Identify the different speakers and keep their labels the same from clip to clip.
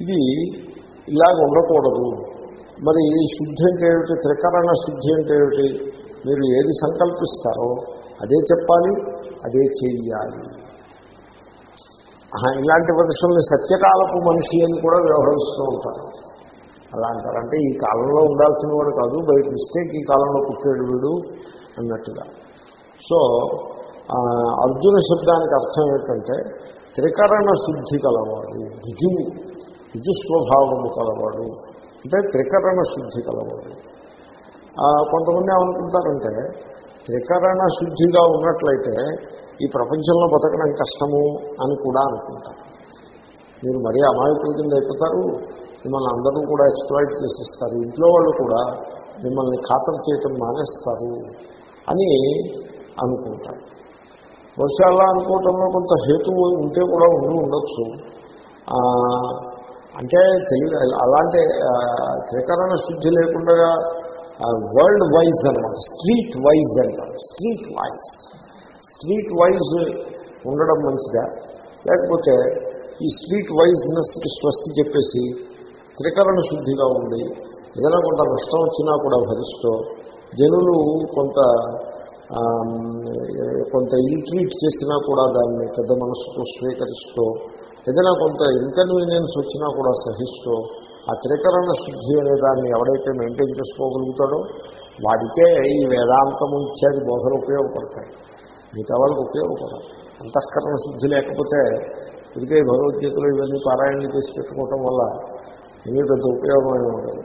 Speaker 1: ఇది ఇలాగ ఉండకూడదు. మరి శుద్ధి అంటే ఏమిటి? త్రికరణ శుద్ధి అంటే ఏమిటి? మీరు ఏది సంకల్పిస్తారో అదే చెప్పాలి అదే చెయ్యాలి. ఇలాంటి ప్రదర్శనలు సత్యకాలపు మనిషి అని కూడా వ్యవహరిస్తూ ఉంటారు. అలా అంటారు. అంటే ఈ కాలంలో ఉండాల్సిన వాడు కాదు బయట మిస్టేక్ ఈ కాలంలో పుట్టాడు వీడు అన్నట్టుగా. సో అర్జున శబ్దానికి అర్థం ఏంటంటే త్రికరణ శుద్ధి కలవాడు రుజువు నిజస్వభావము కలవాడు అంటే త్రికరణ శుద్ధి కలవాడు. కొంతమంది ఏమనుకుంటారంటే త్రికరణ శుద్ధిగా ఉన్నట్లయితే ఈ ప్రపంచంలో బతకడం కష్టము అని కూడా అనుకుంటారు. మీరు మరీ అమాయకుల కింద అయిపోతారు మిమ్మల్ని అందరూ కూడా ఎక్స్ప్లాయిట్ చేసేస్తారు ఇంట్లో వాళ్ళు కూడా మిమ్మల్ని ఖాతం చేయటం మానేస్తారు అని అనుకుంటారు. బహుశా అలా అనుకోవటంలో కొంత హేతువు ఉంటే కూడా ఉండి ఉండొచ్చు. అంటే తెలివి అలాంటి త్రికరణ శుద్ధి లేకుండా వరల్డ్ వైజ్ అనమాట స్ట్రీట్ వైజ్ అంటారు. స్ట్రీట్ వైజ్ స్ట్రీట్ వైజ్ ఉండడం మంచిదా? లేకపోతే ఈ స్ట్రీట్ వైజ్నెస్కి స్వస్తి చెప్పేసి త్రికరణ శుద్ధిగా ఉండి ఏదైనా కొంత నష్టం వచ్చినా కూడా భరిస్తూ జనులు కొంత కొంత ఇల్ట్రీట్ చేసినా కూడా దాన్ని పెద్ద మనసుతో స్వీకరిస్తూ ఏదైనా కొంత ఇన్కన్వీనియన్స్ వచ్చినా కూడా సహిస్తూ ఆ త్రికరణ శుద్ధి అనే దాన్ని ఎవడైతే మెయింటైన్ చేసుకోగలుగుతాడో వాడికే ఈ వేదాంతము ఇత్యాది బోధలు ఉపయోగపడతాయి. మిగతా వాళ్ళకి ఉపయోగపడదు అంతఃకరణ శుద్ధి లేకపోతే ఇదికే భగవద్గీతలు ఇవన్నీ పారాయణలు చేసి పెట్టుకోవటం వల్ల ఏమీ పెద్ద ఉపయోగం ఉండదు.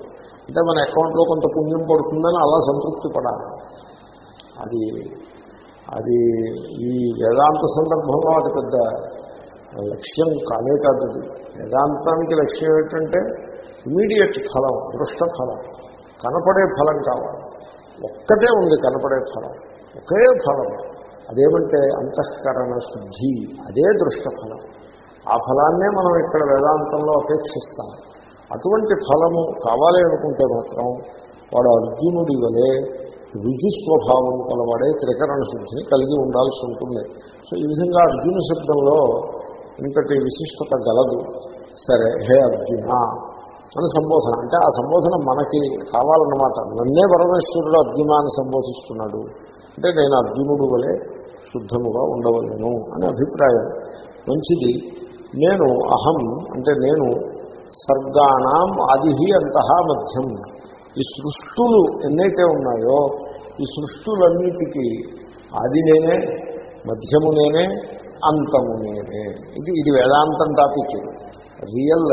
Speaker 1: అంటే మన అకౌంట్లో కొంత పుణ్యం పడుతుందని అలా సంతృప్తి పడాలి. అది అది ఈ వేదాంత సందర్భంలో అది పెద్ద లక్ష్యం కానే కాదు వేదాంతానికి లక్ష్యం ఏంటంటే ఇమీడియట్ ఫలం దృష్ట ఫలం. కనపడే ఫలం కావాలి. ఒక్కటే ఉంది కనపడే ఫలం. ఒకే ఫలం. అదేమంటే అంతఃకరణ శుద్ధి అదే దృష్ట ఫలం. ఆ ఫలాన్నే మనం ఇక్కడ వేదాంతంలో అపేక్షిస్తాం. అటువంటి ఫలము కావాలి అనుకుంటే మాత్రం వాడు అర్జునుడి వలె రుజు స్వభావం కలవాడే త్రికరణ శుద్ధిని కలిగి ఉండాల్సి ఉంటుంది. సో ఈ విధంగా అర్జున శబ్దంలో ఇంతటి విశిష్టత గలదు. సరే హే అర్జున అని సంబోధన. అంటే ఆ సంబోధన మనకి కావాలన్నమాట. నన్నే పరమేశ్వరుడు అర్జున అని సంబోధిస్తున్నాడు. అంటే నేను అర్జునుడు వలె శుద్ధముగా ఉండవలను అనే అభిప్రాయం. మంచిది. నేను అహం అంటే నేను సర్గాణం ఆది అంతః మధ్యం. ఈ సృష్టులు ఎన్నైతే ఉన్నాయో ఈ సృష్టులన్నిటికీ ఆది నేనే మధ్యము నేనే అంతము నేనే ఇది ఇది వేదాంతం topic real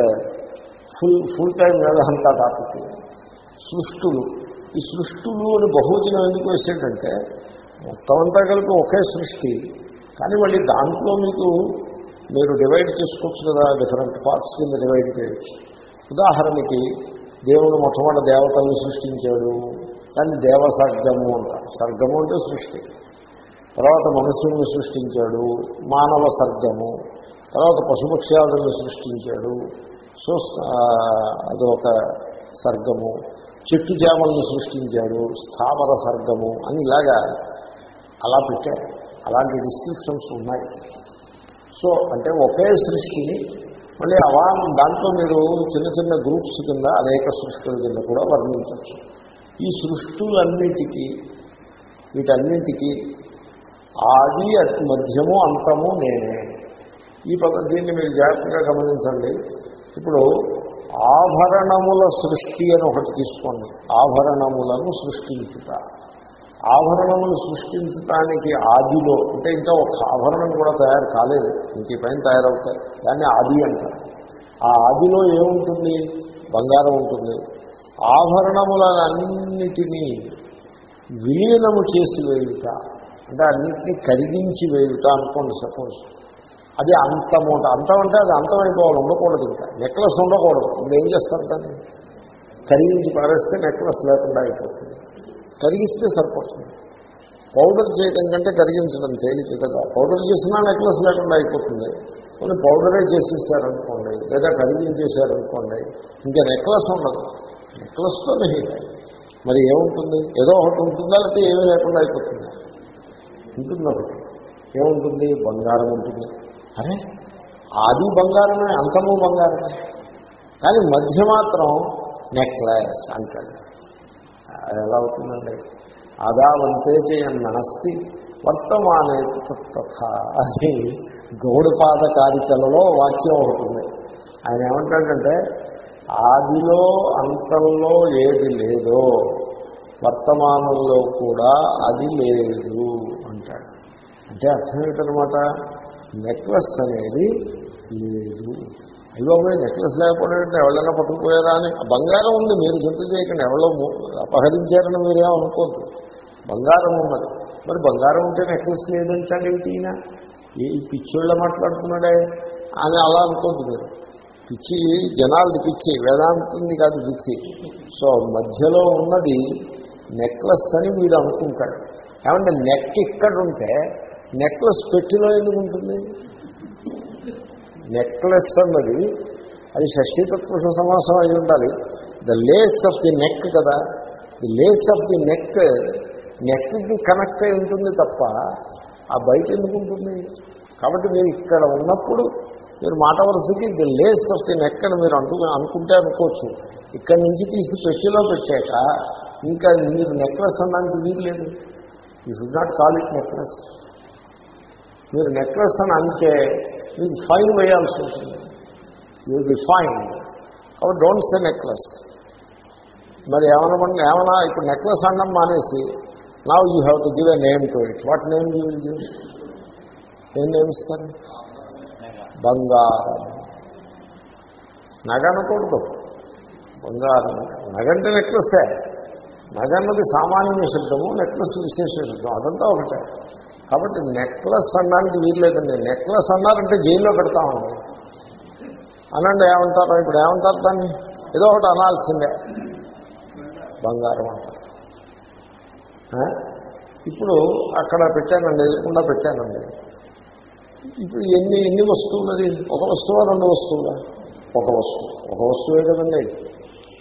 Speaker 1: full full time Vedanta topic సృష్టులు. ఈ సృష్టులు అని బహుజనం ఎందుకు వేసేటంటే మొత్తం అంతా కలిపి ఒకే సృష్టి. కానీ మళ్ళీ దాంట్లో మీకు మీరు డివైడ్ చేసుకోవచ్చు కదా డిఫరెంట్ పార్ట్స్ కింద డివైడ్ చేయొచ్చు. ఉదాహరణకి దేవుడు మొట్టమొదటి దేవతల్ని సృష్టించాడు. కానీ దేవ సర్గము అంటారు. సర్గము అంటే సృష్టి. తర్వాత మనుషుల్ని సృష్టించాడు మానవ సర్గము తర్వాత పశుపక్ష్యాదులను సృష్టించాడు సో అది ఒక సర్గము చెట్టు చేమల్ని సృష్టించాడు స్థావర సర్గము అని ఇలాగా అలా పెట్టారు. అలాంటి డిస్క్రిప్షన్స్ ఉన్నాయి. సో అంటే ఒకే సృష్టిని మళ్ళీ అవా దాంట్లో మీరు చిన్న చిన్న గ్రూప్స్ కింద అనేక సృష్టిల కింద కూడా వర్ణించవచ్చు. ఈ సృష్టులన్నిటికీ వీటన్నింటికి ఆది అతి మధ్యము అంతము నేనే. ఈ పద దీన్ని మీరు జాగ్రత్తగా గమనించండి. ఇప్పుడు ఆభరణముల సృష్టి అని ఒకటి తీసుకోండి. ఆభరణములను సృష్టించుట. ఆభరణములు సృష్టించటానికి ఆదిలో అంటే ఇంకా ఒక ఆభరణం కూడా తయారు కాలేదు. ఇంక పైన తయారవుతాయి. దాన్ని ఆది అంటారు. ఆ ఆదిలో ఏముంటుంది? బంగారం ఉంటుంది. ఆభరణములన్నిటినీ విలీనము చేసి వేయుట అంటే అన్నింటినీ కరిగించి వేయుట అనుకోండి సపోజ్. అది అంతమూట అంతం అంటే అది అంతమైపోవాలి ఉండకూడదు ఇంకా. నెక్లెస్ ఉండకూడదు. ఇప్పుడు ఏం చేస్తారు దాన్ని? కరిగించి పారేస్తే నెక్లెస్ లేకుండా అయిపోతుంది. కరిగిస్తే సరిపోతుంది. పౌడర్ చేయడం కంటే కరిగించడం తేలిక కదా. పౌడర్ చేసినా నెక్లెస్ లేకుండా అయిపోతుంది. కొన్ని పౌడరే చేసేసారనుకోండి లేదా కరిగించేశారనుకోండి ఇంకా నెక్లెస్ ఉండదు. నెక్లెస్తో మరి ఏముంటుంది? ఏదో ఒకటి ఉంటుందా లేకపోతే ఏమీ లేకుండా అయిపోతుంది? ఉంటుంది ఒకటి ఏముంటుంది? బంగారం ఉంటుంది. అరే! ఆది బంగారమే అంతము బంగారమే. కానీ మధ్య మాత్రం నెక్లెస్ అంటాడు. అది ఎలా అవుతుందండి? ఆదావంతే చేయన్నాస్తి వర్తమానే తథ అని గౌడపాద కారికలలో వాక్యం ఉంటుంది ఆయన ఏమంటాడంటే ఆదిలో అంతంలో ఏది లేదో వర్తమానంలో కూడా అది లేదు. అంటే అర్థం ఏంటనమాట నెక్లెస్ అనేది లేదు. అయ్యో పోయి నెక్లెస్ లేకపోవడం ఎవరైనా పట్టుకుపోయారా అని. బంగారం ఉంది మీరు చింత చేయకండి. ఎవరో అపహరించారని మీరేం అనుకోద్దు. బంగారం ఉన్నది. మరి బంగారం ఉంటే నెక్లెస్ లేదంటాడు ఏంటి ఈయన ఈ పిచ్చోళ్ళ మాట్లాడుతున్నాడే అని అలా అనుకోద్దు మీరు. పిచ్చి జనాలది పిచ్చి వేదాంతుంది కాదు పిచ్చి. సో మధ్యలో ఉన్నది నెక్లెస్ అని మీరు అనుకుంటాడు ఏమంటే నెక్ ఇక్కడ ఉంటే నెక్లెస్ పెట్టిలో ఎందుకు ఉంటుంది? నెక్లెస్ అన్నది అది షష్ఠీతత్పురుష సమాసం అయి ఉండాలి. The lace of the neck కదా? The lace of the neck నెక్కి కనెక్ట్ అయి ఉంటుంది తప్ప ఆ బయట ఎందుకు ఉంటుంది? కాబట్టి మీరు ఇక్కడ ఉన్నప్పుడు మీరు మాట వరుసకి the lace of the neck అని మీరు అంటు అనుకుంటే అనుకోవచ్చు. ఇక్కడి నుంచి తీసి పెట్టిలో పెట్టాక ఇంకా మీరు నెక్లెస్ అనడానికి వీలు లేదు you should not call it necklace మీరు నెక్లెస్ అని అంటే మీకు ఫైన్ వేయాల్సి ఉంటుంది. యూ బి ఫైన్ కాబట్టి డోంట్ సే నెక్లెస్ మరి ఏమన్నా ఏమన్నా ఇప్పుడు నెక్లెస్ అన్నం మానేసి నా you have to give a name to it what name you will give ఏం నేమ్ ఇస్తారు బంగారం. నగ అనకూడదు బంగారం నగంటే నెక్లెస్సే నగ అన్నది సామాన్య శబ్దము నెక్లెస్ విశేష శబ్దం అదంతా ఒకటే. కాబట్టి నెక్లెస్ అనడానికి వీల్లేదండి నెక్లెస్ అన్నారంటే జైల్లో పెడతామండి అనండి ఏమంటారు? ఇప్పుడు ఏమంటారు దాన్ని? ఏదో ఒకటి అనాల్సిందే. బంగారం అంటారు. ఇప్పుడు అక్కడ పెట్టానండి ఎదురకుండా పెట్టానండి. ఇప్పుడు ఎన్ని ఎన్ని వస్తువులది? ఒక వస్తువు రెండు వస్తువులా? ఒక వస్తువు. ఒక వస్తువే కదండి.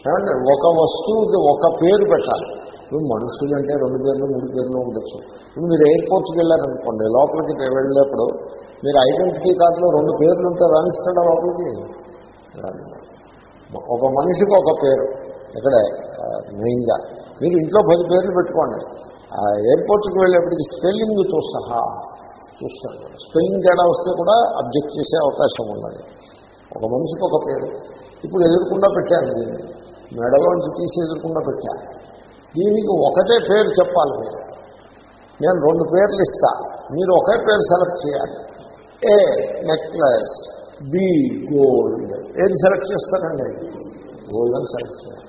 Speaker 1: ఏమండి? ఒక వస్తువుకి ఒక పేరు పెట్టాలి. ఇప్పుడు మనుషులు అంటే రెండు పేర్లు మూడు పేర్లు ఉండొచ్చు. ఇప్పుడు మీరు ఎయిర్పోర్ట్కి వెళ్ళారనుకోండి లోపలికి వెళ్ళేప్పుడు మీరు ఐడెంటిటీ కార్డులో రెండు పేర్లు ఉంటే రాణిస్తాడా లోపలికి? ఒక మనిషికి ఒక పేరు. ఇక్కడ మెయిన్గా. మీరు ఇంట్లో పది పేర్లు పెట్టుకోండి. ఎయిర్పోర్ట్కి వెళ్ళేప్పటికి స్పెల్లింగ్తో సహా చూస్తారు స్పెల్లింగ్ తేడా వస్తే కూడా అబ్జెక్ట్ చేసే అవకాశం ఉన్నది. ఒక మనిషికి ఒక పేరు. ఇప్పుడు ఎదుర్కొండా పెట్టాను దీన్ని. మెడలోంచి తీసి ఎదుర్కొండా పెట్టాను దీనికి ఒకటే పేరు చెప్పాలి మీరు. నేను రెండు పేర్లు ఇస్తా. మీరు ఒకే పేరు సెలెక్ట్ చేయాలి. ఏ నెక్లెస్ బి గోల్డ్ ఏది సెలెక్ట్ చేస్తారండి? గోల్డ్ అని సెలెక్ట్ చేయాలి.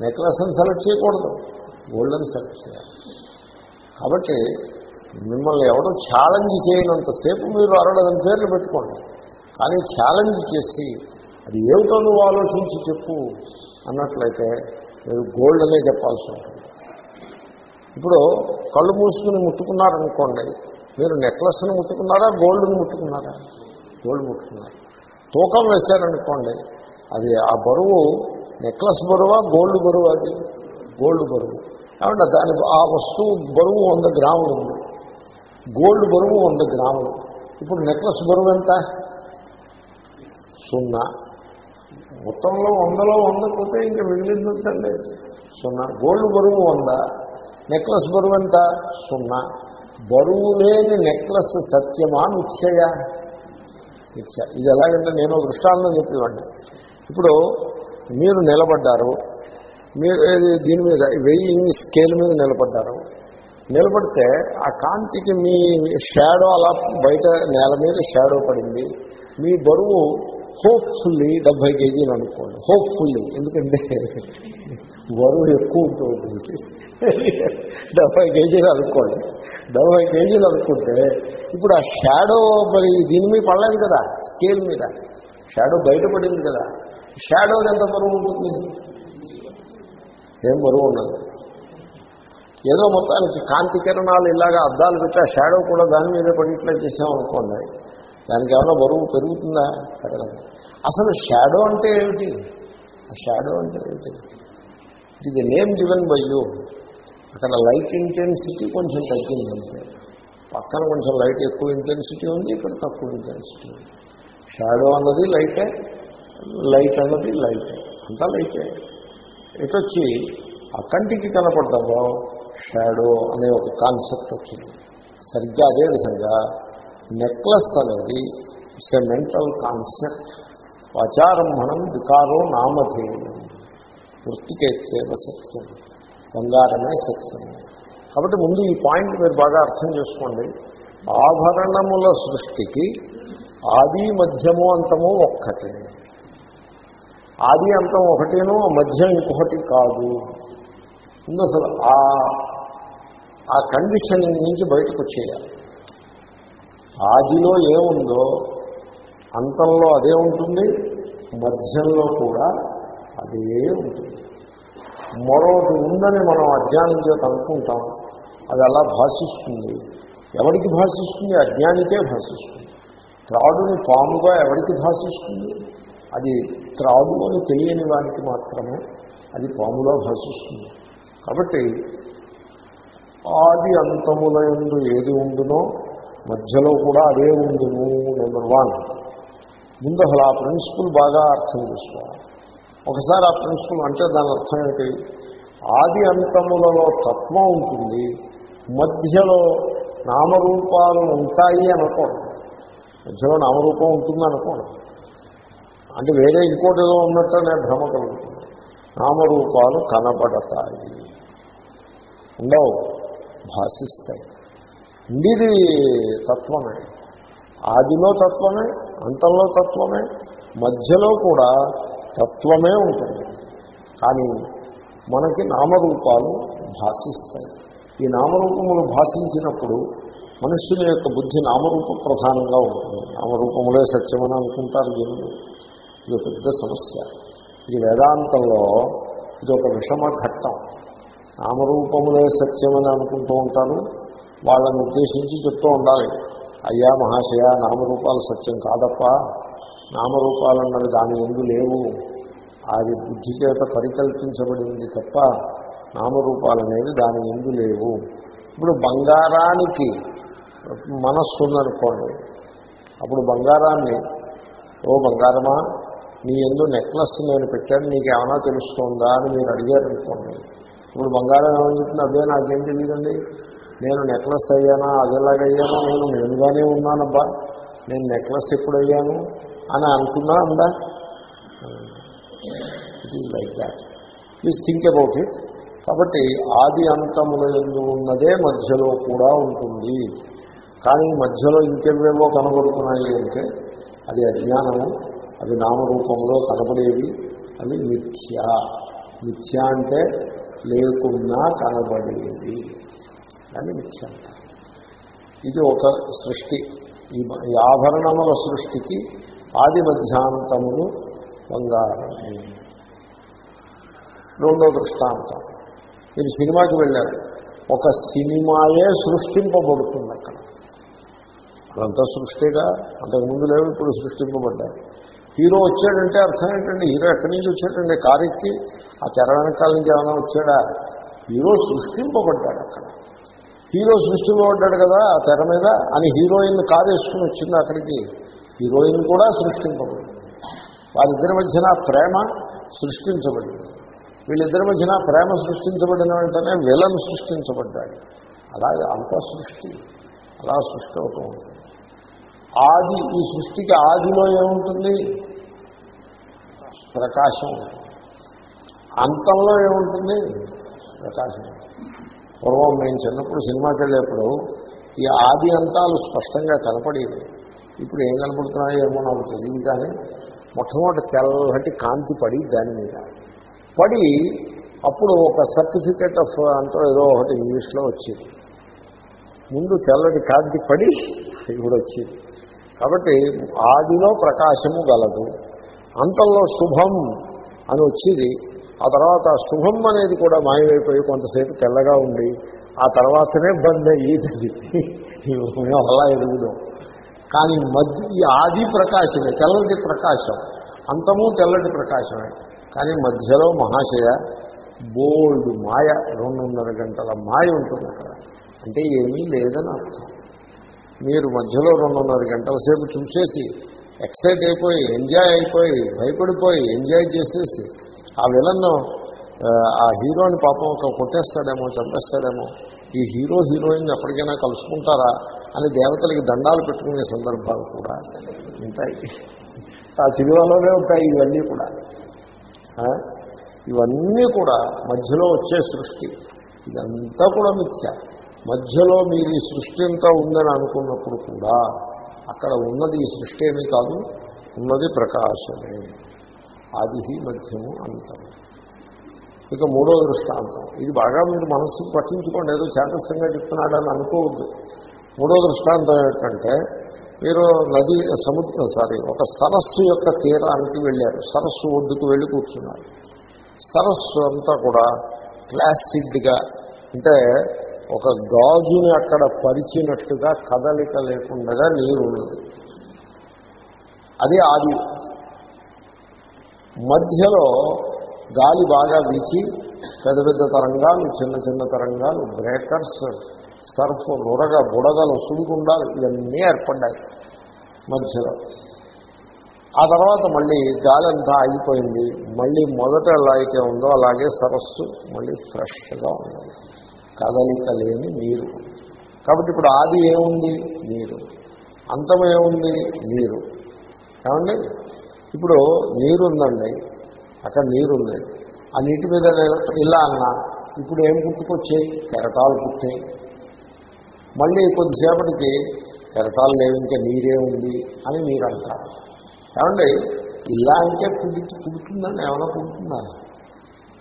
Speaker 1: నెక్లెస్ అని సెలెక్ట్ చేయకూడదు. గోల్డ్ అని సెలెక్ట్ చేయాలి. కాబట్టి మిమ్మల్ని ఎవడో ఛాలెంజ్ చేయనంతసేపు మీరు అరడదని పేర్లు పెట్టుకోండి. కానీ ఛాలెంజ్ చేసి అది ఏమిటో నువ్వు ఆలోచించి చెప్పు అన్నట్లయితే మీరు గోల్డ్ అనే చెప్పాల్సి ఉంటుంది ఇప్పుడు కళ్ళు మూసుకుని ముట్టుకున్నారనుకోండి మీరు నెక్లెస్ని ముట్టుకున్నారా గోల్డ్ని ముట్టుకున్నారా? గోల్డ్ ముట్టుకున్నారు. తూకం వేశారనుకోండి అది ఆ బరువు నెక్లెస్ బరువా గోల్డ్ బరువు అది? గోల్డ్ బరువు. కాబట్టి దాని ఆ వస్తువు బరువు వంద గ్రాములు ఉంది. గోల్డ్ బరువు వంద గ్రాములు. ఇప్పుడు నెక్లెస్ బరువు ఎంత? సున్నా. మొత్తంలో వందలో వంద పోతే ఇంకా మిగిలిందండి సున్నా. గోల్డ్ బరువు వంద. నెక్లెస్ బరువు ఎంత? సున్నా. బరువు లేని నెక్లెస్ సత్యమా మిథ్యయా? మిథ్య. ఇది ఎలాగంటే నేను దృష్టాంతం చెప్పేవాడిని. ఇప్పుడు మీరు నిలబడ్డారు. మీరు దీని మీద వెయ్యి స్కేల్ మీద నిలబడ్డారు. నిలబడితే ఆ కాంతికి మీ షాడో అలా బయట నేల మీద షాడో పడింది. మీ బరువు హోప్ఫుల్లీ డెబ్బై కేజీలు అనుకోండి. హోప్ఫుల్లీ. ఎందుకంటే బరువు ఎక్కువ ఉంటుంది. డెబ్బై కేజీలు అనుకోండి. డెబ్బై కేజీలు అనుకుంటే ఇప్పుడు ఆ షాడో మరి దీని మీద పడలేదు కదా స్కేల్ మీద. షాడో బయటపడింది కదా. షాడో ఎంత బరువు ఉంటుంది? ఏం బరువు ఉండదు. ఏదో మొత్తానికి కాంతి కిరణాలు ఇలాగా అద్దాలు పెట్టి ఆ షాడో కూడా దాని మీద పడిట్లా చేసామనుకోండి. దానికి ఏమైనా బరువు పెరుగుతుందా? పెరగదు. అసలు షాడో అంటే ఏమిటి? ఆ షాడో అంటే ఏమిటి? ఇట్ ఇది నేమ్ గివెన్ బై యూ అక్కడ లైట్ ఇంటెన్సిటీ కొంచెం తగ్గింది అంతే పక్కన కొంచెం లైట్ ఎక్కువ ఇంటెన్సిటీ ఉంది ఇక్కడ తక్కువ ఇంటెన్సిటీ ఉంది. షాడో అన్నది లైటే లైట్ అన్నది లైట్ అంతా లైటే ఇటొచ్చి ఆ కంటికి కనపడ్డంలో షాడో అనే ఒక కాన్సెప్ట్ వచ్చింది. సరిగ్గా అదేవిధంగా నెక్లెస్ అనేది ఇట్స్ ఎ మెంటల్ కాన్సెప్ట్. వాచారంభణం వికారో నామధేయం. వృత్తికేత్యేవ సత్యం. బంగారమే సత్యం. కాబట్టి ముందు ఈ పాయింట్ మీరు బాగా అర్థం చేసుకోండి. ఆభరణముల సృష్టికి ఆది మధ్యము అంతము ఒక్కటే. ఆది అంతం ఒకటేనో మధ్యం ఇంకొకటి కాదు. ముందు అసలు ఆ ఆ కండిషనింగ్ నుంచి బయటకు వచ్చేయాలి. ఆదిలో ఏముందో అంతంలో అదే ఉంటుంది మధ్యంలో కూడా అదే ఉంటుంది. మరొకటి ఉందని మనం అజ్ఞానం చేత అనుకుంటాం అది అలా భాషిస్తుంది. ఎవరికి భాషిస్తుంది? అజ్ఞానికే భాషిస్తుంది. త్రాడుని పాముగా ఎవరికి భాషిస్తుంది? అది త్రాడు అని తెలియని వారికి మాత్రమే అది పాములో భాషిస్తుంది. కాబట్టి ఆది అంతములందు ఏది ఉండునో మధ్యలో కూడా అదే ఉండును నెంబర్ వన్. ముందు అసలు ఆ ప్రిన్సిపల్ బాగా అర్థం చేసుకోవాలి. ఒకసారి ఆ ప్రిన్సిపల్ అంటే దాని అర్థం ఏంటి? ఆది అంతములలో తత్వం ఉంటుంది మధ్యలో నామరూపాలు ఉంటాయి అనుకోండి. మధ్యలో నామరూపం ఉంటుంది అనుకోండి. అంటే వేరే ఇంకోటి ఏదో ఉన్నట్టు నేను భ్రమ కలుగుతుంది. నామరూపాలు కనబడతాయి. ఉండవు భాషిస్తాయి. ఉండేది తత్వమే. ఆదిలో తత్వమే అంతంలో తత్వమే మధ్యలో కూడా తత్వమే ఉంటుంది. కానీ మనకి నామరూపాలు భాషిస్తాయి. ఈ నామరూపములు భాషించినప్పుడు మనుష్యుని యొక్క బుద్ధి నామరూప ప్రధానంగా ఉంటుంది. నామరూపములే సత్యమని అనుకుంటారు జనులు. ఇది పెద్ద సమస్య. ఇది వేదాంతంలో ఇది ఒక విషమ ఘట్టం నామరూపములే సత్యమని అనుకుంటూ ఉంటారు. వాళ్ళని ఉద్దేశించి చెప్తూ ఉండాలి. అయ్యా మహాశయ నామరూపాలు సత్యం కాదప్ప. నామరూపాలన్నవి దాని ఎందు లేవు. అది బుద్ధి చేత పరికల్పించబడింది తప్ప నామరూపాలనేవి దాని ఎందు లేవు. ఇప్పుడు బంగారానికి మనస్సు ఉందనుకోండి అప్పుడు బంగారాన్ని ఓ బంగారమా నీ ఎందు నెక్లెస్ నేను పెట్టాను నీకు ఏమైనా తెలుస్తుందా? అని మీరు అడిగారనుకోండి. ఇప్పుడు బంగారం ఏమని చెప్తుంది అదే నాకేం తెలియదండి నేను నెక్లెస్ అయ్యానా? అదేలాగయ్యానో? నేను నేనుగానే ఉన్నానబ్బా. నేను నెక్లెస్ ఎప్పుడు అయ్యాను అని అనుకున్నా అందా? It is like that please think about it కాబట్టి ఆది అంతముల ఎందు ఉన్నదే మధ్యలో కూడా ఉంటుంది. కానీ మధ్యలో ఇంకెవేవో కనబడుతున్నాయి అంటే అది అజ్ఞానము అది నామరూపంలో కనబడేవి అది మిథ్య. మిథ్య అంటే లేకున్నా కనబడేది. అని మిథ్య అంటారు ఇది ఒక సృష్టి. ఈ ఈ ఆభరణముల సృష్టికి ఆది మధ్యాంతములు బంగారమే. రెండో దృష్టాంతం. మీరు సినిమాకి వెళ్ళారు. ఒక సినిమాయే సృష్టింపబడుతుంది అక్కడ అదంతా సృష్టిగా అంతకుముందు లేవు ఇప్పుడు సృష్టింపబడ్డారు హీరో వచ్చాడంటే అర్థం ఏంటండి? హీరో ఎక్కడి నుంచి వచ్చాడండి? కారెక్కి? ఆ తెర వెనకాల నుంచి ఏమైనా వచ్చాడా? హీరో సృష్టింపబడ్డాడు అక్కడ హీరో సృష్టిలో ఉంటాడు కదా ఆ తెర మీద అని హీరోయిన్ కాదేసుకుని వేసుకుని వచ్చింది అక్కడికి. హీరోయిన్ కూడా సృష్టింపబడింది. వారిద్దరి మధ్యన ప్రేమ సృష్టించబడింది. వీళ్ళిద్దరి మధ్యన ప్రేమ సృష్టించబడిన వెంటనే విలన్ సృష్టించబడ్డాడు. అలాగే అంత సృష్టి అలా సృష్టి అవుతూ ఉంటుంది. ఆది ఈ సృష్టికి ఆదిలో ఏముంటుంది? ప్రకాశం. అంతంలో ఏముంటుంది? ప్రకాశం. పూర్వం నేను చిన్నప్పుడు సినిమాకి వెళ్ళేప్పుడు ఈ ఆది అంతాలు స్పష్టంగా కనపడేవి. ఇప్పుడు ఏం కనపడుతున్నాయో ఏమో నాకు తెలియదు కానీ మొట్టమొదటి తెల్లటి కాంతి పడి దాని మీద. పడి అప్పుడు ఒక సర్టిఫికెట్ ఆఫ్ అంటూ ఏదో ఒకటి ఇంగ్లీష్లో వచ్చింది. ముందు తెల్లటి కాంతి పడి ఇప్పుడు వచ్చింది. కాబట్టి ఆదిలో ప్రకాశము గలదు అంతంలో శుభం అని వచ్చేది. ఆ తర్వాత శుభం అనేది కూడా మాయమైపోయి కొంతసేపు తెల్లగా ఉండి ఆ తర్వాతనే బంద్ అయ్యేది మేము అలా ఎదుగుదాం. కానీ మధ్య ఈ ఆది ప్రకాశమే తెల్లటి ప్రకాశం. అంతము తెల్లటి ప్రకాశమే. కానీ మధ్యలో మహాశయ బోల్డ్ మాయ రెండున్నర గంటల మాయ ఉంటుంది అక్కడ. అంటే ఏమీ లేదని అర్థం. మీరు మధ్యలో రెండున్నర గంటల సేపు చూసేసి ఎక్సైట్ అయిపోయి ఎంజాయ్ అయిపోయి భయపడిపోయి ఎంజాయ్ చేసేసి ఆ విలన్ను ఆ, హీరోని పాపం ఒక కొట్టేస్తాడేమో చంపేస్తాడేమో ఈ హీరో హీరోయిన్ ఎప్పటికైనా కలుసుకుంటారా అని దేవతలకి దండాలు పెట్టుకునే సందర్భాలు కూడా ఉంటాయి. ఆ సినిమాలోనే ఉంటాయి ఇవన్నీ కూడా. ఇవన్నీ కూడా మధ్యలో వచ్చే సృష్టి. ఇదంతా కూడా మిథ్య. మధ్యలో మీరు ఈ సృష్టి అంతా ఉందని అనుకున్నప్పుడు కూడా అక్కడ ఉన్నది ఈ సృష్టి ఏమీ కాదు ఉన్నది ప్రకాశమే. ఆది మధ్యము అంతం ఇక మూడో దృష్టాంతం. ఇది బాగా మీరు మనస్సుకు పట్టించుకోండి. ఏదో చేతస్థంగా చెప్తున్నాడని అనుకోవద్దు. మూడో దృష్టాంతం ఏంటంటే మీరు నది సముద్రం సారీ ఒక సరస్సు యొక్క తీరానికి వెళ్ళారు. సరస్సు ఒడ్డుకు వెళ్ళి కూర్చున్నారు. సరస్సు అంతా కూడా క్లాసిడ్గా అంటే ఒక గాజుని అక్కడ పరిచినట్టుగా కదలిక లేకుండా నీరు అది ఆది. మధ్యలో గాలి బాగా వీచి పెద్ద పెద్ద తరంగాలు చిన్న చిన్న తరంగాలు బ్రేకర్స్ సర్ఫ్ నురగ బుడగలు సుడిగుండాలు ఇవన్నీ ఏర్పడ్డాయి మధ్యలో. ఆ తర్వాత మళ్ళీ గాలి అంతా ఆగిపోయింది. మళ్ళీ మొదట ఎలా అయితే ఉందో అలాగే సరస్సు మళ్ళీ ఫ్రెష్గా ఉన్నది. కదలిక లేని నీరు. కాబట్టి ఇప్పుడు ఆది ఏముంది? నీరు. అంతమేముంది నీరు. ఏమండి? ఇప్పుడు నీరు ఉందండి అక్కడ నీరుంది. ఆ నీటి మీద ఇలా అన్నా ఇప్పుడు ఏం పుట్టుకొచ్చాయి కెరటాలు పుట్టాయి. మళ్ళీ కొద్దిసేపటికి కెరటాలు లేవు ఇంకా నీరే ఉంది అని మీరు అంటారు ఏమండి? ఇలా అంటే పుట్టి పుడుతుందండి ఏమైనా పుడుతుందా?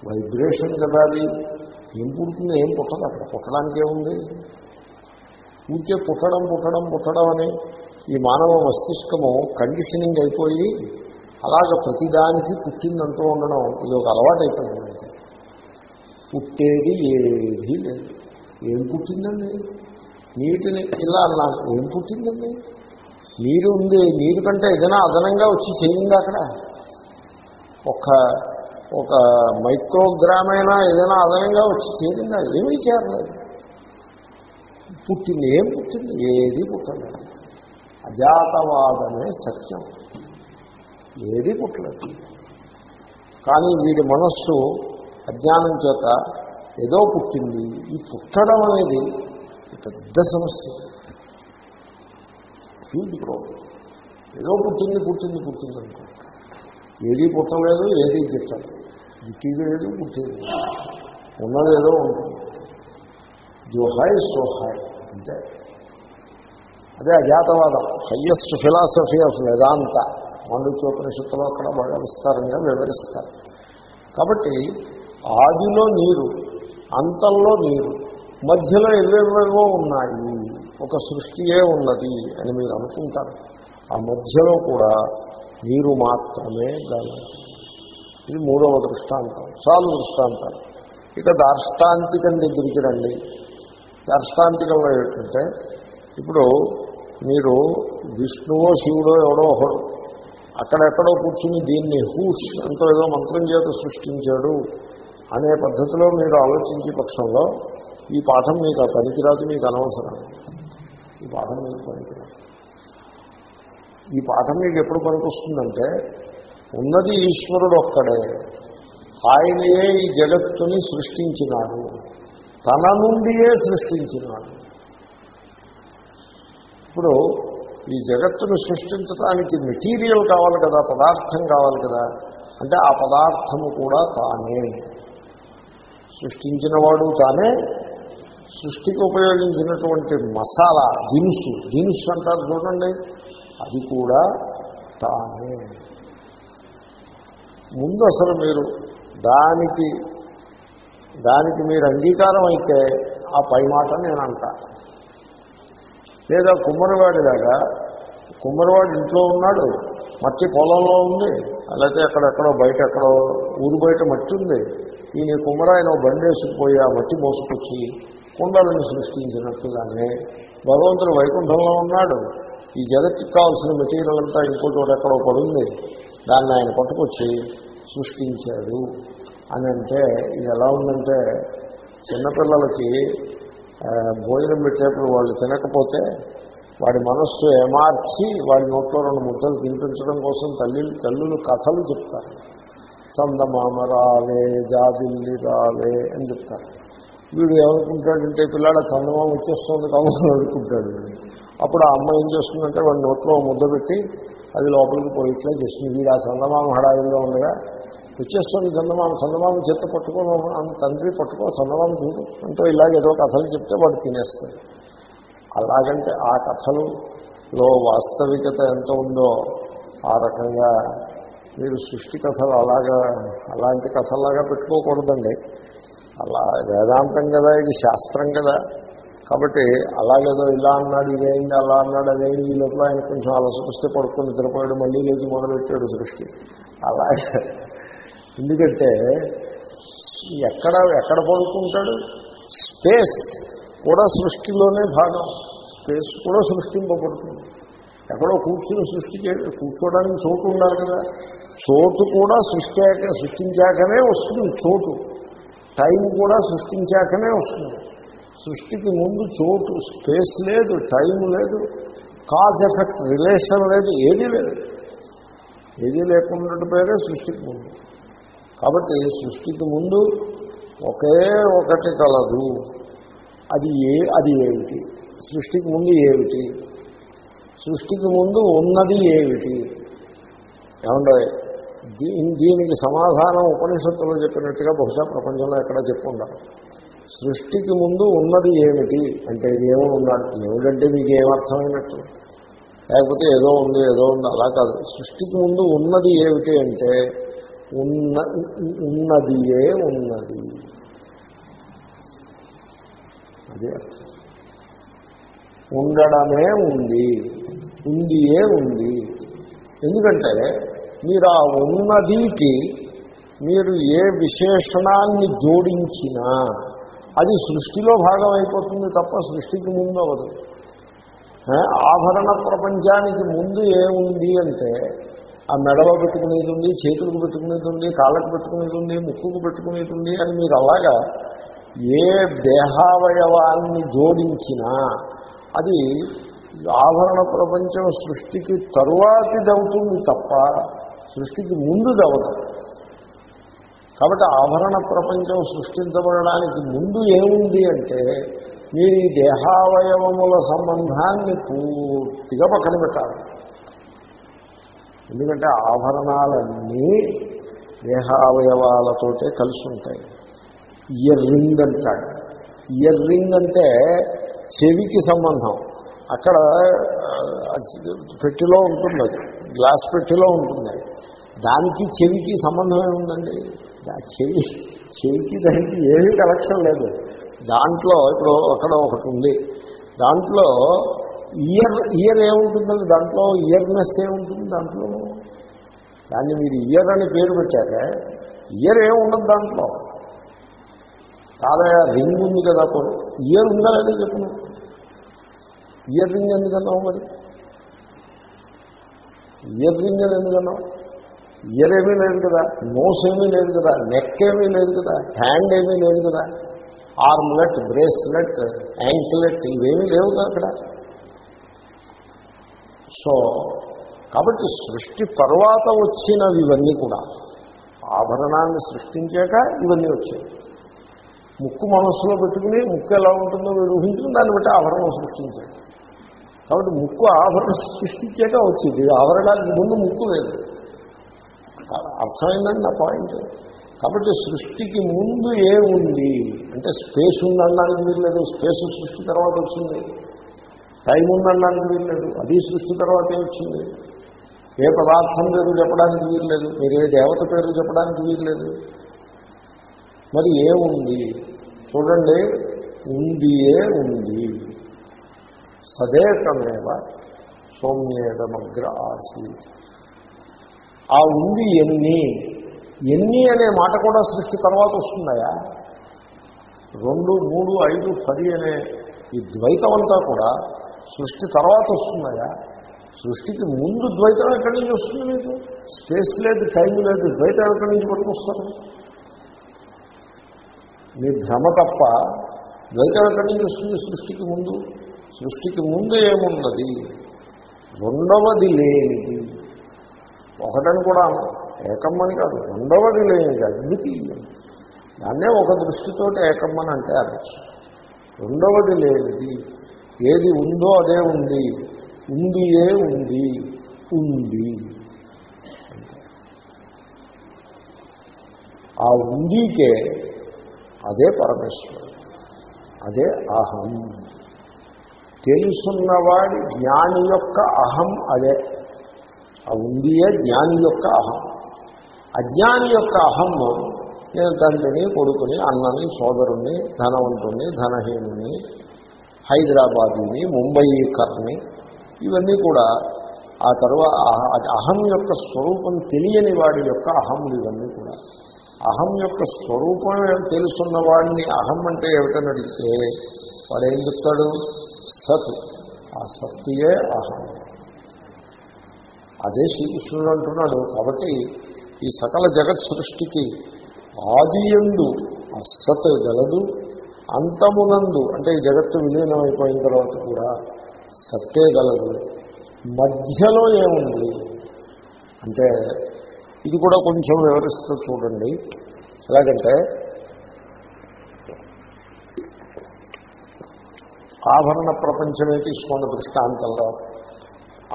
Speaker 1: వైబ్రేషన్ కదా అది. ఏం పుడుతుంది? ఏం పుట్టదు అక్కడ. పుట్టడానికి ఏముంది? ఊరికే పుట్టడం పుట్టడం పుట్టడం అని ఈ మానవ మస్తిష్కము కండిషనింగ్ అయిపోయి అలాగ ప్రతిదానికి పుట్టిందంటూ ఉండడం ఇది ఒక అలవాటు అయిపోయింది పుట్టేది ఏది లేదు. ఏం పుట్టిందండి? నీటిని ఇలా అన్నాను ఏం పుట్టిందండి? నీరు ఉంది నీరు కంటే ఏదైనా అదనంగా వచ్చి చేయింది అక్కడ? ఒక ఒక మైక్రోగ్రామ్ అయినా ఏదైనా అదనంగా వచ్చి చేరిందా? ఏమీ చేరలేదు. పుట్టింది ఏం పుట్టింది? ఏది పుట్టలేదు. అజాతవాదమే సత్యం. ఏది పుట్టలేదు. కానీ వీడి మనస్సు అజ్ఞానం చేత ఏదో పుట్టింది. ఈ పుట్టడం అనేది పెద్ద సమస్య. హ్యూజ్ ప్రాబ్లం ఏదో పుట్టింది పుట్టింది పుట్టింది అనుకో. ఏది పుట్టలేదు ఏది గిట్టదు గిట్టేది లేదు పుట్టేది. ఉన్నదేదో ఉంటుంది. సోహాయ్ అంటే. అదే అజాతవాదం. హయ్యెస్ట్ ఫిలాసఫీ ఆఫ్ వేదాంత మండుచోపనిషత్తులో అక్కడ బాగా విస్తారంగా వివరిస్తారు. కాబట్టి ఆదిలో నీరు అంతంలో నీరు మధ్యలో ఎవేవేవో ఉన్నాయి ఒక సృష్టియే ఉన్నది అని మీరు అనుకుంటారు. ఆ మధ్యలో కూడా నీరు మాత్రమే గలదు ఇది మూడవ దృష్టాంతం. చాలు దృష్టాంతాలు ఇక దార్ష్టాంతికం దగ్గరికి రండి. దార్ష్టాంతికంలో ఏంటంటే ఇప్పుడు మీరు విష్ణువో శివుడో ఎవడో ఒకడు. అక్కడెక్కడో కూర్చుని దీన్ని హూష్ అంటూ ఏదో మంత్రం చేత సృష్టించాడు అనే పద్ధతిలో మీరు ఆలోచించే పక్షంలో ఈ పాఠం మీకు ఆ పనికిరాదు మీకు అనవసరం. ఈ పాఠం మీకు పనికిరాదు. ఈ పాఠం మీకు ఎప్పుడు పనికొస్తుందంటే ఉన్నది ఈశ్వరుడు ఒక్కడే. ఆయనయే ఈ జగత్తుని సృష్టించినాడు. తన నుండియే సృష్టించినాడు. ఇప్పుడు ఈ జగత్తును సృష్టించడానికి మెటీరియల్ కావాలి కదా పదార్థం కావాలి కదా అంటే ఆ పదార్థము కూడా తానే. సృష్టించినవాడు తానే సృష్టికి ఉపయోగించినటువంటి మసాలా దినుసు దినుసు అంటారు చూడండి అది కూడా తానే. ముందు అసలు మీరు దానికి దానికి మీరు అంగీకారం అయితే ఆ పై మాట నేను అంటాను లేదా కుమ్మరివాడిలాగా కుమ్మరివాడు ఇంట్లో ఉన్నాడు మట్టి పొలంలో ఉంది అలాగే అక్కడెక్కడో బయట ఎక్కడో ఊరు బయట మట్టి ఉంది ఈయన కుమ్మరాయన బండి వేసుకుపోయి ఆ మట్టి మోసుకొచ్చి కుండలను సృష్టించినట్టుగానే భగవంతుడు వైకుంఠంలో ఉన్నాడు. ఈ జగత్తుకి కావాల్సిన మెటీరియల్ అంతా ఇంకో చోట ఎక్కడో పడుంది దాన్ని ఆయన పట్టుకొచ్చి సృష్టించాడు. అని అంటే ఇది ఎలా ఉందంటే చిన్నపిల్లలకి భోజనం పెట్టేప్పుడు వాళ్ళు తినకపోతే వాడి మనస్సు ఏమార్చి వాడి నోట్లో రెండు ముద్దలు తినిపించడం కోసం తల్లి తల్లులు కథలు చెప్తారు. చందమామ రాలే జాబిల్లి రాలే అని చెప్తారు. వీడు ఏమనుకుంటాడంటే పిల్లాడ చందమామ వచ్చేస్తుంది కావాలని అనుకుంటాడు. అప్పుడు ఆ అమ్మ ఏం చేస్తుందంటే వాడి నోట్లో ముద్ద పెట్టి అది లోపలికి పోయిట్లే చేస్తుంది. వీడు ఆ చందమామ హడావిలో ఉండగా వచ్చేస్తుంది చందమామ చందమామ చెత్త పట్టుకో తండ్రి పట్టుకో చందమామ చూడు. అంటూ ఇలాగ ఏదో కథలు చెప్తే వాడు తినేస్తాడు. అలాగంటే ఆ కథలులో వాస్తవికత ఎంత ఉందో ఆ రకంగా మీరు సృష్టి కథలు అలాగా అలాంటి కథలాగా పెట్టుకోకూడదండి. అలా వేదాంతం కదా ఇది శాస్త్రం కదా. కాబట్టి అలాగేదో ఇలా అన్నాడు ఇదేంటి అలా అన్నాడు అదేంటి ఈ లోపల ఆయన కొంచెం అలసొస్తే పడుకుని నిద్రపోయాడు మళ్ళీ లేచి మొదలెట్టాడు సృష్టి. అలాగే ఎందుకంటే ఎక్కడ ఎక్కడ పడుకుంటాడు? స్పేస్ కూడా సృష్టిలోనే భాగం. స్పేస్ కూడా సృష్టింపబడుతుంది. ఎక్కడో కూర్చుని సృష్టి కూర్చోడానికి చోటు ఉండాలి కదా. చోటు కూడా సృష్టి సృష్టించాకనే వస్తుంది చోటు. టైం కూడా సృష్టించాకనే వస్తుంది. సృష్టికి ముందు చోటు స్పేస్ లేదు టైం లేదు కాజ్ ఎఫెక్ట్ రిలేషన్ లేదు ఏదీ లేదు. ఏదీ లేకుండా పేరే సృష్టికి ముందు. కాబట్టి సృష్టికి ముందు ఒకే ఒకటి కలదు. అది ఏ అది ఏమిటి? సృష్టికి ముందు ఏమిటి? సృష్టికి ముందు ఉన్నది ఏమిటి? ఏమంటే దీ- దీనికి సమాధానం ఉపనిషత్తులో చెప్పినట్టుగా బహుశా ప్రపంచంలో ఎక్కడ చెప్పుకుంటారు సృష్టికి ముందు ఉన్నది ఏమిటి? అంటే ఏమో ఉండాలి ఏమిటంటే మీకు ఏమర్థమైనట్టు లేకపోతే ఏదో ఉంది ఏదో ఉంది అలా కాదు. సృష్టికి ముందు ఉన్నది ఏమిటి అంటే ఉన్న ఉన్నదియే ఉన్నది. అదే అర్థం. ఉండడమే ఉంది ఉందియే ఉంది. ఎందుకంటే మీరు ఆ ఉన్నదికి మీరు ఏ విశేషణాన్ని జోడించినా అది సృష్టిలో భాగం అయిపోతుంది తప్ప సృష్టికి ముందు అవ్వదు ఆభరణ ప్రపంచానికి ముందు ఏముంది అంటే ఆ మెడలో పెట్టుకునేది ఉంది చేతులకు పెట్టుకునేది ఉంది కాళ్ళకు పెట్టుకునేది ఉంది ముక్కుకు పెట్టుకునేది ఉంది అని మీరు అలాగా ఏ దేహావయవాన్ని జోడించినా అది ఆభరణ ప్రపంచం సృష్టికి తరువాతిదవుతుంది తప్ప సృష్టికి ముందుదవదు కాబట్టి ఆభరణ ప్రపంచం సృష్టించబడడానికి ముందు ఏముంది అంటే మీరు ఈ దేహావయవముల సంబంధాన్ని పూర్తిగా పక్కన పెట్టాలి. ఎందుకంటే ఆభరణాలన్నీ దేహావయవాలతోటే కలిసి ఉంటాయి. ఇయర్ రింగ్ అంటాడు ఇయర్ రింగ్ అంటే చెవికి సంబంధం. అక్కడ పెట్టిలో ఉంటుంది. అది గ్లాస్ పెట్టిలో ఉంటుంది. దానికి చెవికి సంబంధం ఏముందండి చెవి చెవికి దానికి ఏమీ కనెక్షన్ లేదు. దాంట్లో ఇప్పుడు అక్కడ ఒకటి ఉంది. దాంట్లో ఇయర్ ఇయర్ ఏముంటుందండి దాంట్లో ఇయర్నెస్ ఏముంటుంది దాంట్లో? దాన్ని మీరు ఇయర్ అని పేరు పెట్టాక ఇయర్ ఏముండదు దాంట్లో? కాదా రింగ్ ఉంది కదా అప్పుడు. ఇయర్ ఉందా లేదా చెప్పను ఇయర్ రింగ్ ఎందుకన్నావు మరి? ఇయర్ రింగ్ అని ఎందుకన్నావు ఇయర్ ఏమీ లేదు కదా. నోస్ ఏమీ లేదు కదా. నెక్ ఏమీ లేదు కదా. హ్యాండ్ ఏమీ లేదు కదా. ఆర్మ్లెట్ బ్రేస్లెట్ యాంక్లెట్ ఇవేమీ లేవు కదా అక్కడ. సో కాబట్టి సృష్టి తర్వాత వచ్చినవి ఇవన్నీ కూడా ఆభరణాన్ని సృష్టించాక ఇవన్నీ వచ్చాయి. ముక్కు మనస్సులో పెట్టుకుని ముక్కు ఎలా ఉంటుందో వీడు ఊహించుకుని దాన్ని బట్టి ఆభరణం సృష్టించాడు కాబట్టి ముక్కు ఆభరణం సృష్టించాక వచ్చింది. ఆభరణానికి ముందు ముక్కు లేదు. అర్థమైందండి నా పాయింట్. కాబట్టి సృష్టికి ముందు ఏముంది అంటే స్పేస్ ఉందనడానికి మీరు లేదు స్పేస్ సృష్టి తర్వాత వచ్చింది. టైం ఉందనడానికి వీల్లేదు. అది సృష్టి తర్వాతే వచ్చింది ఏ పదార్థం పేరు చెప్పడానికి వీల్లేదు. మీరు ఏ దేవత పేరు చెప్పడానికి వీల్లేదు. మరి ఏముంది చూడండి. ఉందియే ఉంది. సదేకమేవ సౌమ్యేదమగ్ర ఆసి ఆ ఉంది ఎన్ని? ఎన్ని అనే మాట కూడా సృష్టి తర్వాత వస్తున్నాయా రెండు మూడు ఐదు పది అనే ఈ ద్వైతం అంతా కూడా సృష్టి తర్వాత వస్తున్నాయా సృష్టికి ముందు ద్వైతం ఎక్కడి నుంచి వస్తుంది మీకు? స్పేస్ లేదు టైం లేదు ద్వైతం ఎక్కడి నుంచి పట్టుకొస్తారు మీ భ్రమ తప్ప ద్వైతం ఎక్కడి నుంచి వస్తుంది సృష్టికి ముందు? సృష్టికి ముందు ఏమున్నది రెండవది లేనిది. ఒకటని కూడా ఏకమ్మని కాదు రెండవది లేనిది అద్వితీయం దాన్నే ఒక దృష్టితోటి ఏకమ్మని అంటే అర్థం. రెండవది లేనిది. ఏది ఉందో అదే ఉంది. ఉంది ఏ ఉంది. ఉంది. ఆ ఉందికే అదే పరమేశ్వరుడు. అదే అహం. తెలుసున్నవాడి జ్ఞాని యొక్క అహం అదే. ఆ ఉందియే జ్ఞాని యొక్క అహం. అజ్ఞాని యొక్క అహం నేను తండ్రిని కొడుకుని అన్నని సోదరుణ్ణి ధనవంతుణ్ణి ధనహీనుని హైదరాబాదుని ముంబైకర్ని ఇవన్నీ కూడా ఆ తర్వాత అహం యొక్క స్వరూపం తెలియని వాడి యొక్క అహములు ఇవన్నీ కూడా. అహం యొక్క స్వరూపం తెలుసున్న వాడిని అహం అంటే ఏమిటని అడిగితే వాడు ఏం చెప్తాడు? సత్. ఆ సత్యే అహం. అదే శ్రీకృష్ణుడు అంటున్నాడు. కాబట్టి ఈ సకల జగత్ సృష్టికి ఆది ఎందు సత్ గలదు. అంతమునందు అంటే ఈ జగత్తు అయిపోయిన తర్వాత కూడా సత్తే గలదు. మధ్యలో ఏముంది? అంటే ఇది కూడా కొంచెం వివరిస్తూ చూడండి. ఎలాగంటే ఆభరణ ప్రపంచమే తీసుకోండి దృష్టాంతంలో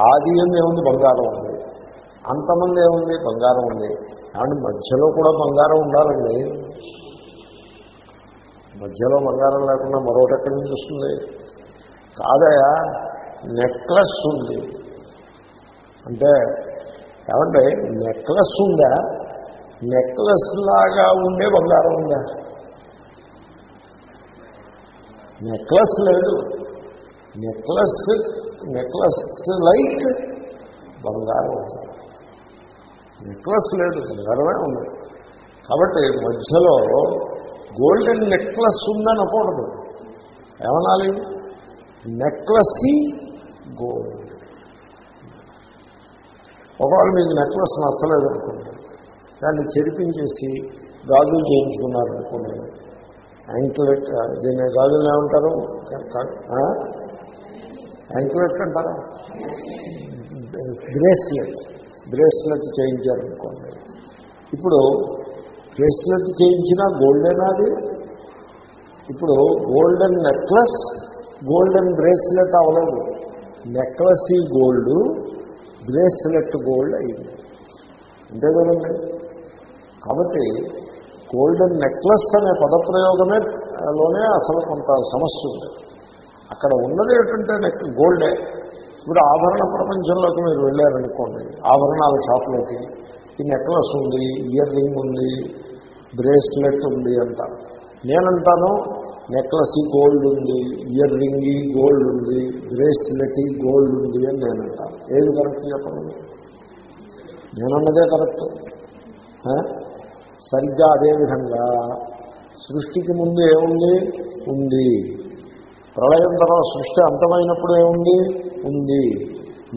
Speaker 1: ఆది ఏముంది? బంగారం ఉంది. అంతమంది ఏముంది? బంగారం ఉంది. కానీ మధ్యలో కూడా బంగారం ఉండాలండి. మధ్యలో బంగారం లేకుండా మరొకటి ఎక్కడి నుంచి వస్తుంది? కాదయా నెక్లెస్ ఉంది. అంటే ఏమంటే నెక్లెస్ ఉందా? నెక్లెస్ లాగా ఉండే బంగారం ఉందా? నెక్లెస్ లేదు. నెక్లెస్ నెక్లెస్ లైక్ బంగారం ఉంది. నెక్లెస్ లేదు బంగారమే ఉంది. కాబట్టి మధ్యలో గోల్డెన్ నెక్లెస్ ఉందని అనకూడదు. ఏమనాలి? Necklace gold. ఒకవేళ మీకు నెక్లెస్ నచ్చలేదు అనుకోండి దాన్ని చెరిపించేసి గాజులు చేయించుకున్నారు అనుకోండి యాంక్లెట్ దీన్ని గాజులు ఏమంటారు? యాంక్లెట్ అంటారా? బ్రేస్లెట్. బ్రేస్లెట్ చేయించారనుకోండి. ఇప్పుడు బ్రేస్లెట్ చేయించినా గోల్డెనా అది? ఇప్పుడు గోల్డెన్ నెక్లెస్ గోల్డెన్ బ్రేస్లెట్ అవ్వలేదు నెక్లెస్ ఈ గోల్డ్ బ్రేస్లెట్ గోల్డ్ అయింది. అంతే కదండి? కాబట్టి గోల్డెన్ నెక్లెస్ అనే పదప్రయోగమే లోనే అసలు కొంత సమస్య ఉంది. అక్కడ ఉన్నది ఏంటంటే నెక్ గోల్డే. ఇప్పుడు ఆభరణ ప్రపంచంలోకి మీరు వెళ్ళారనుకోండి ఆభరణాల షాప్లోకి ఈ నెక్లెస్ ఉంది ఇయర్ రింగ్ ఉంది బ్రేస్లెట్ ఉంది అంట. నేనంటాను నెక్లెస్ గోల్డ్ ఉంది ఇయర్ రింగ్ గోల్డ్ ఉంది బ్రేస్లెట్ గోల్డ్ ఉంది అని నేనంటాను ఏది కరెక్ట్ చెప్పండి? నేనన్నదే కరెక్ట్. సరిగ్గా అదేవిధంగా సృష్టికి ముందు ఏముంది? ఉంది. ప్రళయం తర్వాత సృష్టి అంతమైనప్పుడు ఏముంది? ఉంది.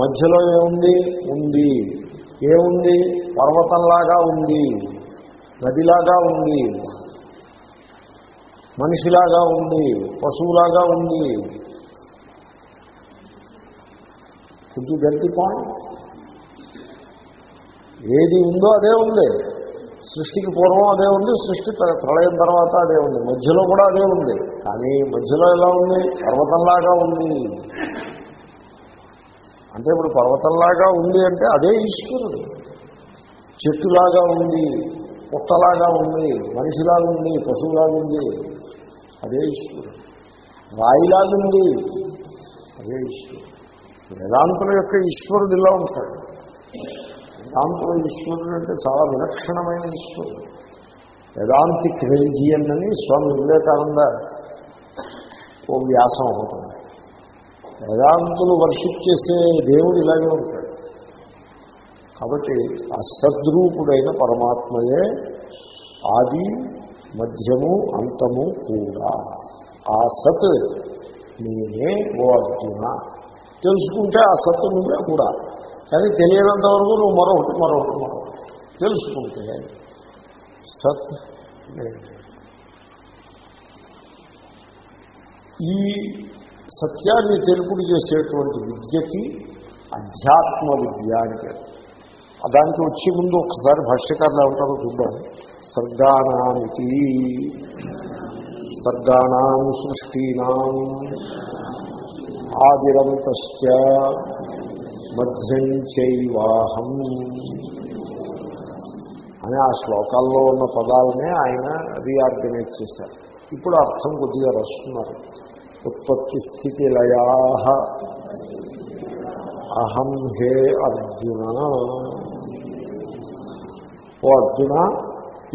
Speaker 1: మధ్యలో ఏముంది? ఉంది. ఏముంది? పర్వతంలాగా ఉంది. నదిలాగా ఉంది. మనిషిలాగా ఉంది. పశువులాగా ఉంది. కొంచెం గట్టి పాయింట్ ఏది ఉందో అదే ఉంది. సృష్టికి పూర్వం అదే ఉంది సృష్టి ప్రళయం తర్వాత అదే ఉంది. మధ్యలో కూడా అదే ఉంది. కానీ మధ్యలో ఎలా ఉంది? పర్వతంలాగా ఉంది. అంటే ఇప్పుడు పర్వతంలాగా ఉంది అంటే అదే ఈశ్వరుడు. చెట్టులాగా ఉంది. పుట్టలాగా ఉంది మనిషిలాగుంది ఉంది ఉంది అదే ఈశ్వరుడు. రాయిలాగుంది అదే ఈశ్వరుడు. వేదాంతుల యొక్క ఈశ్వరుడు ఇలా ఉంటాడు. వేదాంతుల ఈశ్వరుడు అంటే చాలా విలక్షణమైన ఈశ్వరుడు. వేదాంతిక్ రిలిజియన్ అని స్వామి వివేకానంద ఓ వ్యాసం అవుతుంది. వేదాంతులు వర్షిప్ చేసే దేవుడు ఇలాగే ఉంటాడు. కాబట్టి ఆ సద్రూపుడైన పరమాత్మయే ఆది మధ్యము అంతము కూడా. ఆ సత్ నేనే ఓ అర్జున. తెలుసుకుంటే ఆ సత్తు నువ్వే కూడా. కానీ తెలియనంత వరకు నువ్వు మరొకటి మరొకటి మరొకటి. తెలుసుకుంటే సత్ ఈ సత్యాన్ని తెలుపుడు చేసేటువంటి విద్యకి అధ్యాత్మ విద్య అని పేరు. దానికి వచ్చే ముందు ఒకసారి భాష్యకారులు ఏమంటారో చూద్దాం. సర్గానామితి సర్గాణం సృష్టీనాం ఆదిరంత మధ్యం చైవాహం అని ఆ శ్లోకాల్లో ఉన్న పదాలనే ఆయన రీఆర్గనైజ్ చేశారు. ఇప్పుడు అర్థం కొద్దిగా రస్తున్నారు. ఉత్పత్తి స్థితి లయా అహం హే అర్జున ఓ అర్జున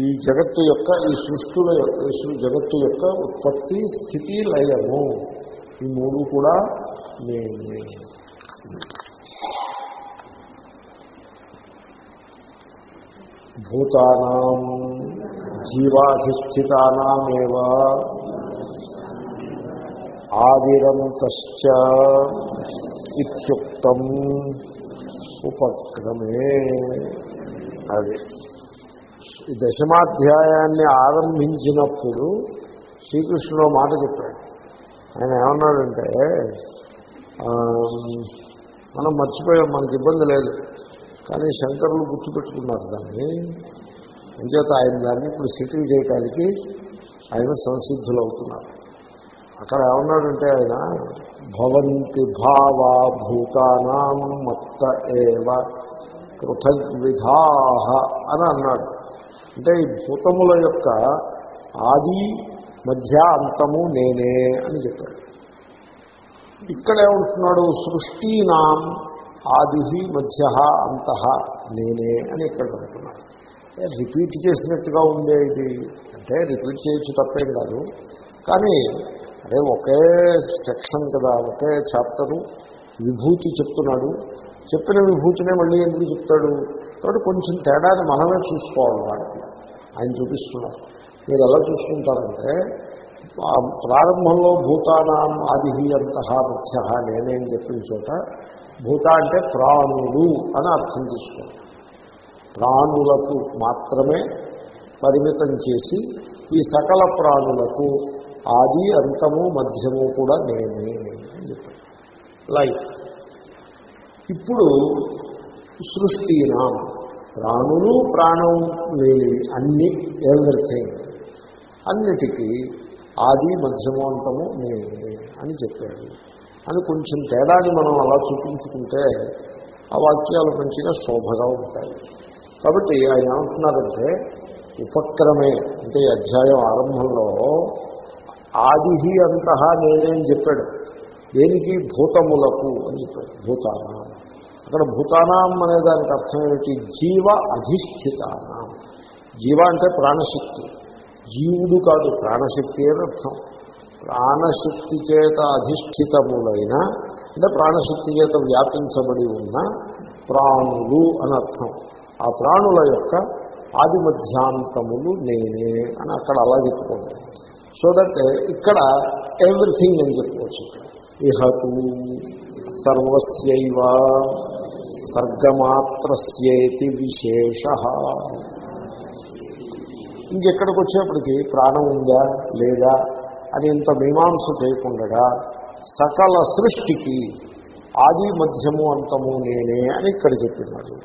Speaker 1: ఈ జగత్తు యొక్క ఈ సృష్టిల యొక్క జగత్తు యొక్క ఉత్పత్తి స్థితి లయము. ఈ మూడు కూడా నేనే. భూతానాం జీవాధిష్ఠితానామేవ ఆదిరంతశ్చ ఇత్యుక్తం ఉపక్రమే. అదే. ఈ దశమాధ్యాయాన్ని ఆరంభించినప్పుడు శ్రీకృష్ణుడు మాట చెప్పాడు. ఆయన ఏమన్నాడంటే మనం మర్చిపోయాం మనకి ఇబ్బంది లేదు. కానీ శంకరులు గుర్తుపెట్టుకున్నారు దాన్ని. అంచేత ఆయన దాన్ని ఇప్పుడు సెటిల్ చేయడానికి ఆయన సంసిద్ధులు అవుతున్నారు అక్కడ ఏమన్నాడంటే ఆయన భవంతి భావా భూతానాం మత్త ఏవ పృథగ్విధా అని అన్నాడు. అంటే ఈ భూతముల యొక్క ఆది మధ్య అంతము నేనే అని చెప్పాడు ఇక్కడ ఏమంటున్నాడు సృష్టీనాం ఆది మధ్య అంత నేనే అని ఇక్కడ అంటున్నాడు రిపీట్ చేసినట్టుగా ఉందే ఇది? అంటే రిపీట్ చేయొచ్చు తప్పేం కాదు. కానీ అదే ఒకే సెక్షన్ కదా ఒకే చాప్టరు విభూతి చెప్తున్నాడు. చెప్పిన విభూతినే మళ్ళీ ఎందుకు చెప్తాడు? కాబట్టి కొంచెం తేడాన్ని మనమే చూసుకోవాలి వాడికి. ఆయన చూపిస్తున్నారు. మీరు ఎలా చూసుకుంటారంటే ప్రారంభంలో భూతానాం ఆది అంత ముఖ్య నేనే చెప్పిన చోట భూత అంటే ప్రాణులు అని అర్థం తీసుకోండి ప్రాణులకు మాత్రమే పరిమితం చేసి ఈ సకల ప్రాణులకు ఆది అంతము మధ్యము కూడా నేనే అని చెప్పాడు. లైఫ్. ఇప్పుడు సృష్టినా ప్రాణులు ప్రాణం లేని అన్ని ఎవ్రీథింగ్ అన్నిటికీ ఆది మధ్యము అంతము నేనే అని చెప్పాడు. అని కొంచెం తేడాన్ని మనం అలా చూపించుకుంటే ఆ వాక్యాలు మంచిగా శోభగా ఉంటాయి. కాబట్టి ఆయన ఏమంటున్నారంటే ఉపక్రమే అంటే అధ్యాయం ఆరంభంలో ఆది అంతహా నేనే అని చెప్పాడు. దేనికి? భూతములకు అని చెప్పాడు. భూతానం. అక్కడ భూతానం అనే దానికి అర్థం ఏమిటి? జీవ అధిష్ఠితానం. జీవ అంటే ప్రాణశక్తి. జీవుడు కాదు ప్రాణశక్తి అని అర్థం. ప్రాణశక్తి చేత అధిష్ఠితములైన అంటే ప్రాణశక్తి చేత వ్యాపించబడి ఉన్న ప్రాణులు అని అర్థం. ఆ ప్రాణుల యొక్క ఆది మధ్యాంతములు నేనే అని అక్కడ అలా చెప్పుకోండి సో దట్ ఇక్కడ ఎవ్రీథింగ్ అని చెప్పుకోవచ్చు. ఇహతు సర్వస్యవ సర్గమాత్రస్యేతి విశేష. ఇంకెక్కడికి వచ్చేప్పటికి ప్రాణం ఉందా లేదా అని ఇంత మీమాంస చేయకుండా సకల సృష్టికి ఆది మధ్యము అంతము నేనే అని ఇక్కడ చెప్పినాడు.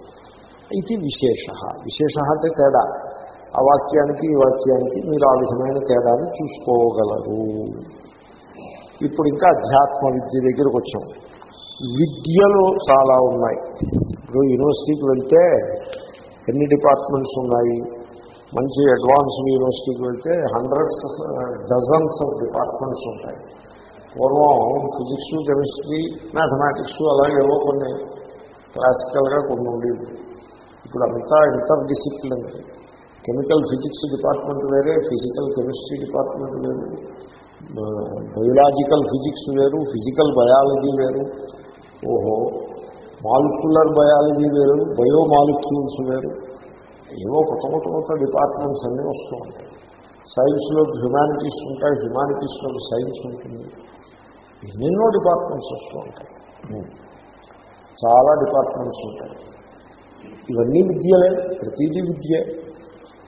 Speaker 1: ఇది విశేష. విశేష అంటే తేడా. ఆ వాక్యానికి ఈ వాక్యానికి మీరు ఆ విధమైన తేడాన్ని చూసుకోగలరు. ఇప్పుడు ఇంకా అధ్యాత్మ విద్య దగ్గరకు వచ్చాం. విద్యలు చాలా ఉన్నాయి. ఇప్పుడు యూనివర్సిటీకి వెళ్తే ఎన్ని డిపార్ట్మెంట్స్ ఉన్నాయి? మంచి అడ్వాన్స్డ్ యూనివర్సిటీకి వెళ్తే హండ్రెడ్స్ డజన్స్ ఆఫ్ డిపార్ట్మెంట్స్ ఉంటాయి. పూర్వం ఫిజిక్స్ కెమిస్ట్రీ మ్యాథమెటిక్స్ అలాగేవో కొన్ని క్లాసికల్గా కొన్ని ఉండేవి. ఇప్పుడు అంతా inter discipline chemical physics department వేరే ఫిజికల్ కెమిస్ట్రీ డిపార్ట్మెంట్ వేరు. బయోలాజికల్ ఫిజిక్స్ వేరు ఫిజికల్ బయాలజీ వేరు. ఓహో మాలిక్యులర్ బయాలజీ వేరు బయోమాలిక్యూల్స్ వేరు. ఏవో కొత్త కొత్త కొత్త డిపార్ట్మెంట్స్ అన్నీ వస్తూ ఉంటాయి. సైన్స్లో హ్యుమానిటీస్ ఉంటాయి హ్యుమానిటీస్లో సైన్స్ ఉంటుంది. ఎన్నెన్నో డిపార్ట్మెంట్స్ వస్తూ ఉంటాయి. చాలా డిపార్ట్మెంట్స్ ఉంటాయి. ఇవన్నీ విద్యలే ప్రతిదీ విద్యే.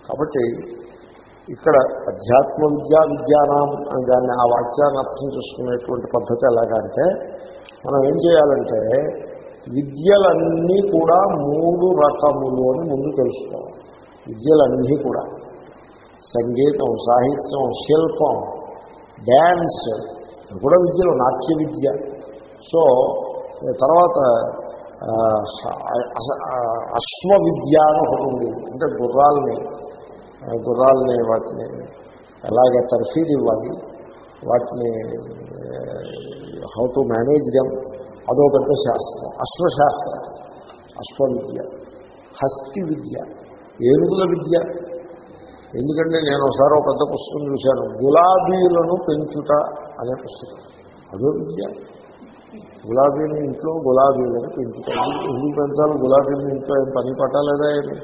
Speaker 1: కాబట్టి ఇక్కడ అధ్యాత్మ విద్యా విజ్ఞానం అని దాన్ని ఆ వాక్యాన్ని అర్థం చేసుకునేటువంటి పద్ధతి ఎలాగంటే మనం ఏం చేయాలంటే విద్యలన్నీ కూడా మూడు రకములు అని ముందు తెలుసుకోవాలి. విద్యలన్నీ కూడా. సంగీతం సాహిత్యం శిల్పం డ్యాన్స్ కూడా విద్యలు నాట్య విద్య. సో తర్వాత అశ్వ విద్య అని ఒకటి ఉంది. అంటే గుర్రాలని గుర్రాలని వాటిని ఎలాగ తర్ఫీదు ఇవ్వాలి వాటిని హౌ టు మేనేజ్ దెమ్ అదో పెద్ద శాస్త్రం అశ్వశాస్త్రం అశ్వ విద్య హస్తి విద్య ఏనుగుల విద్య. ఎందుకంటే నేను ఒకసారి ఒక పెద్ద పుస్తకం చూశాను గులాబీలను పెంచుట అనే పుస్తకం. అదో విద్య. గులాబీని ఇంట్లో గులాబీలను పెంచుతారు. ఎందుకు పెంచాలి? గులాబీని ఇంట్లో ఏం పని పట్టాలేదా ఏమి?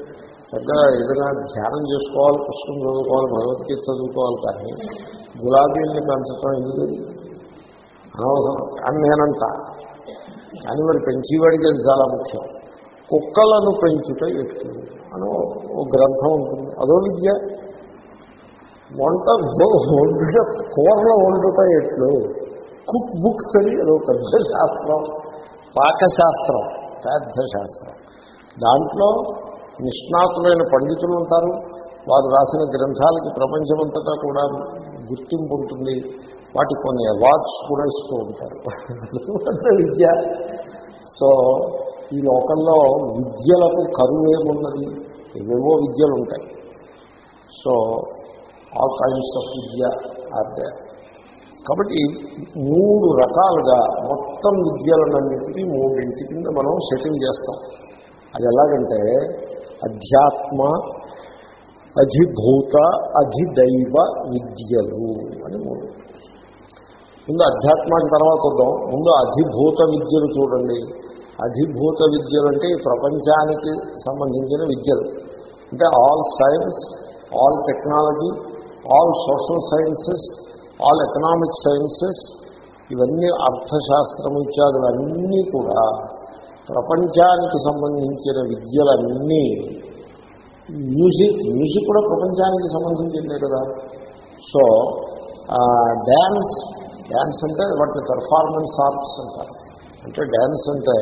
Speaker 1: చక్కగా ఏదైనా ధ్యానం చేసుకోవాలి పుస్తకం చదువుకోవాలి భగవద్గీత చదువుకోవాలి కానీ గులాబీల్ని పెంచడం ఎందుకు? అనవసరం. అని నేనంట కానీ మరి పెంచేవాడికి అది చాలా ముఖ్యం. కుక్కలను పెంచుట ఎక్కువ అని ఓ గ్రంథం ఉంటుంది. అదో విద్య? వంట వండుట కూరలో వండుట ఎట్లు? కుక్ బుక్స్ అని అదో పెద్ద శాస్త్రం. పాకశాస్త్రం పెద్ద శాస్త్రం. దాంట్లో నిష్ణాతులైన పండితులు ఉంటారు. వారు రాసిన గ్రంథాలకి ప్రపంచమంతటా కూడా గుర్తింపు ఉంటుంది. వాటికి కొన్ని అవార్డ్స్ కూడా ఇస్తూ ఉంటారు. విద్య. సో ఈ లోకంలో విద్యలకు కరువు ఏమున్నది? ఏవేవో విద్యలు ఉంటాయి. సో ఆల్ కైండ్స్ ఆఫ్ విద్య అంటే కాబట్టి మూడు రకాలుగా మొత్తం విద్యలన్నింటినీ మూడింటి కింద మనం సెటిల్ చేస్తాం. అది ఎలాగంటే అధ్యాత్మ అధిభూత అధిదైవ విద్యలు అని మూడు. ముందు అధ్యాత్మానికి తర్వాత వద్దాం. ముందు అధిభూత విద్యలు చూడండి. అధిభూత విద్యలు అంటే ఈ ప్రపంచానికి సంబంధించిన విద్యలు. అంటే all science all technology all social sciences all economic sciences ఇవన్నీ అర్థశాస్త్రం ఇత్యాదులన్నీ కూడా ప్రపంచానికి సంబంధించిన విద్యలన్నీ మ్యూజిక్ మ్యూజిక్ కూడా ప్రపంచానికి సంబంధించిందే కదా. సో డ్యాన్స్ డ్యాన్స్ అంటే వాటిని పెర్ఫార్మెన్స్ ఆర్ట్స్ అంటారు. అంటే డ్యాన్స్ అంటే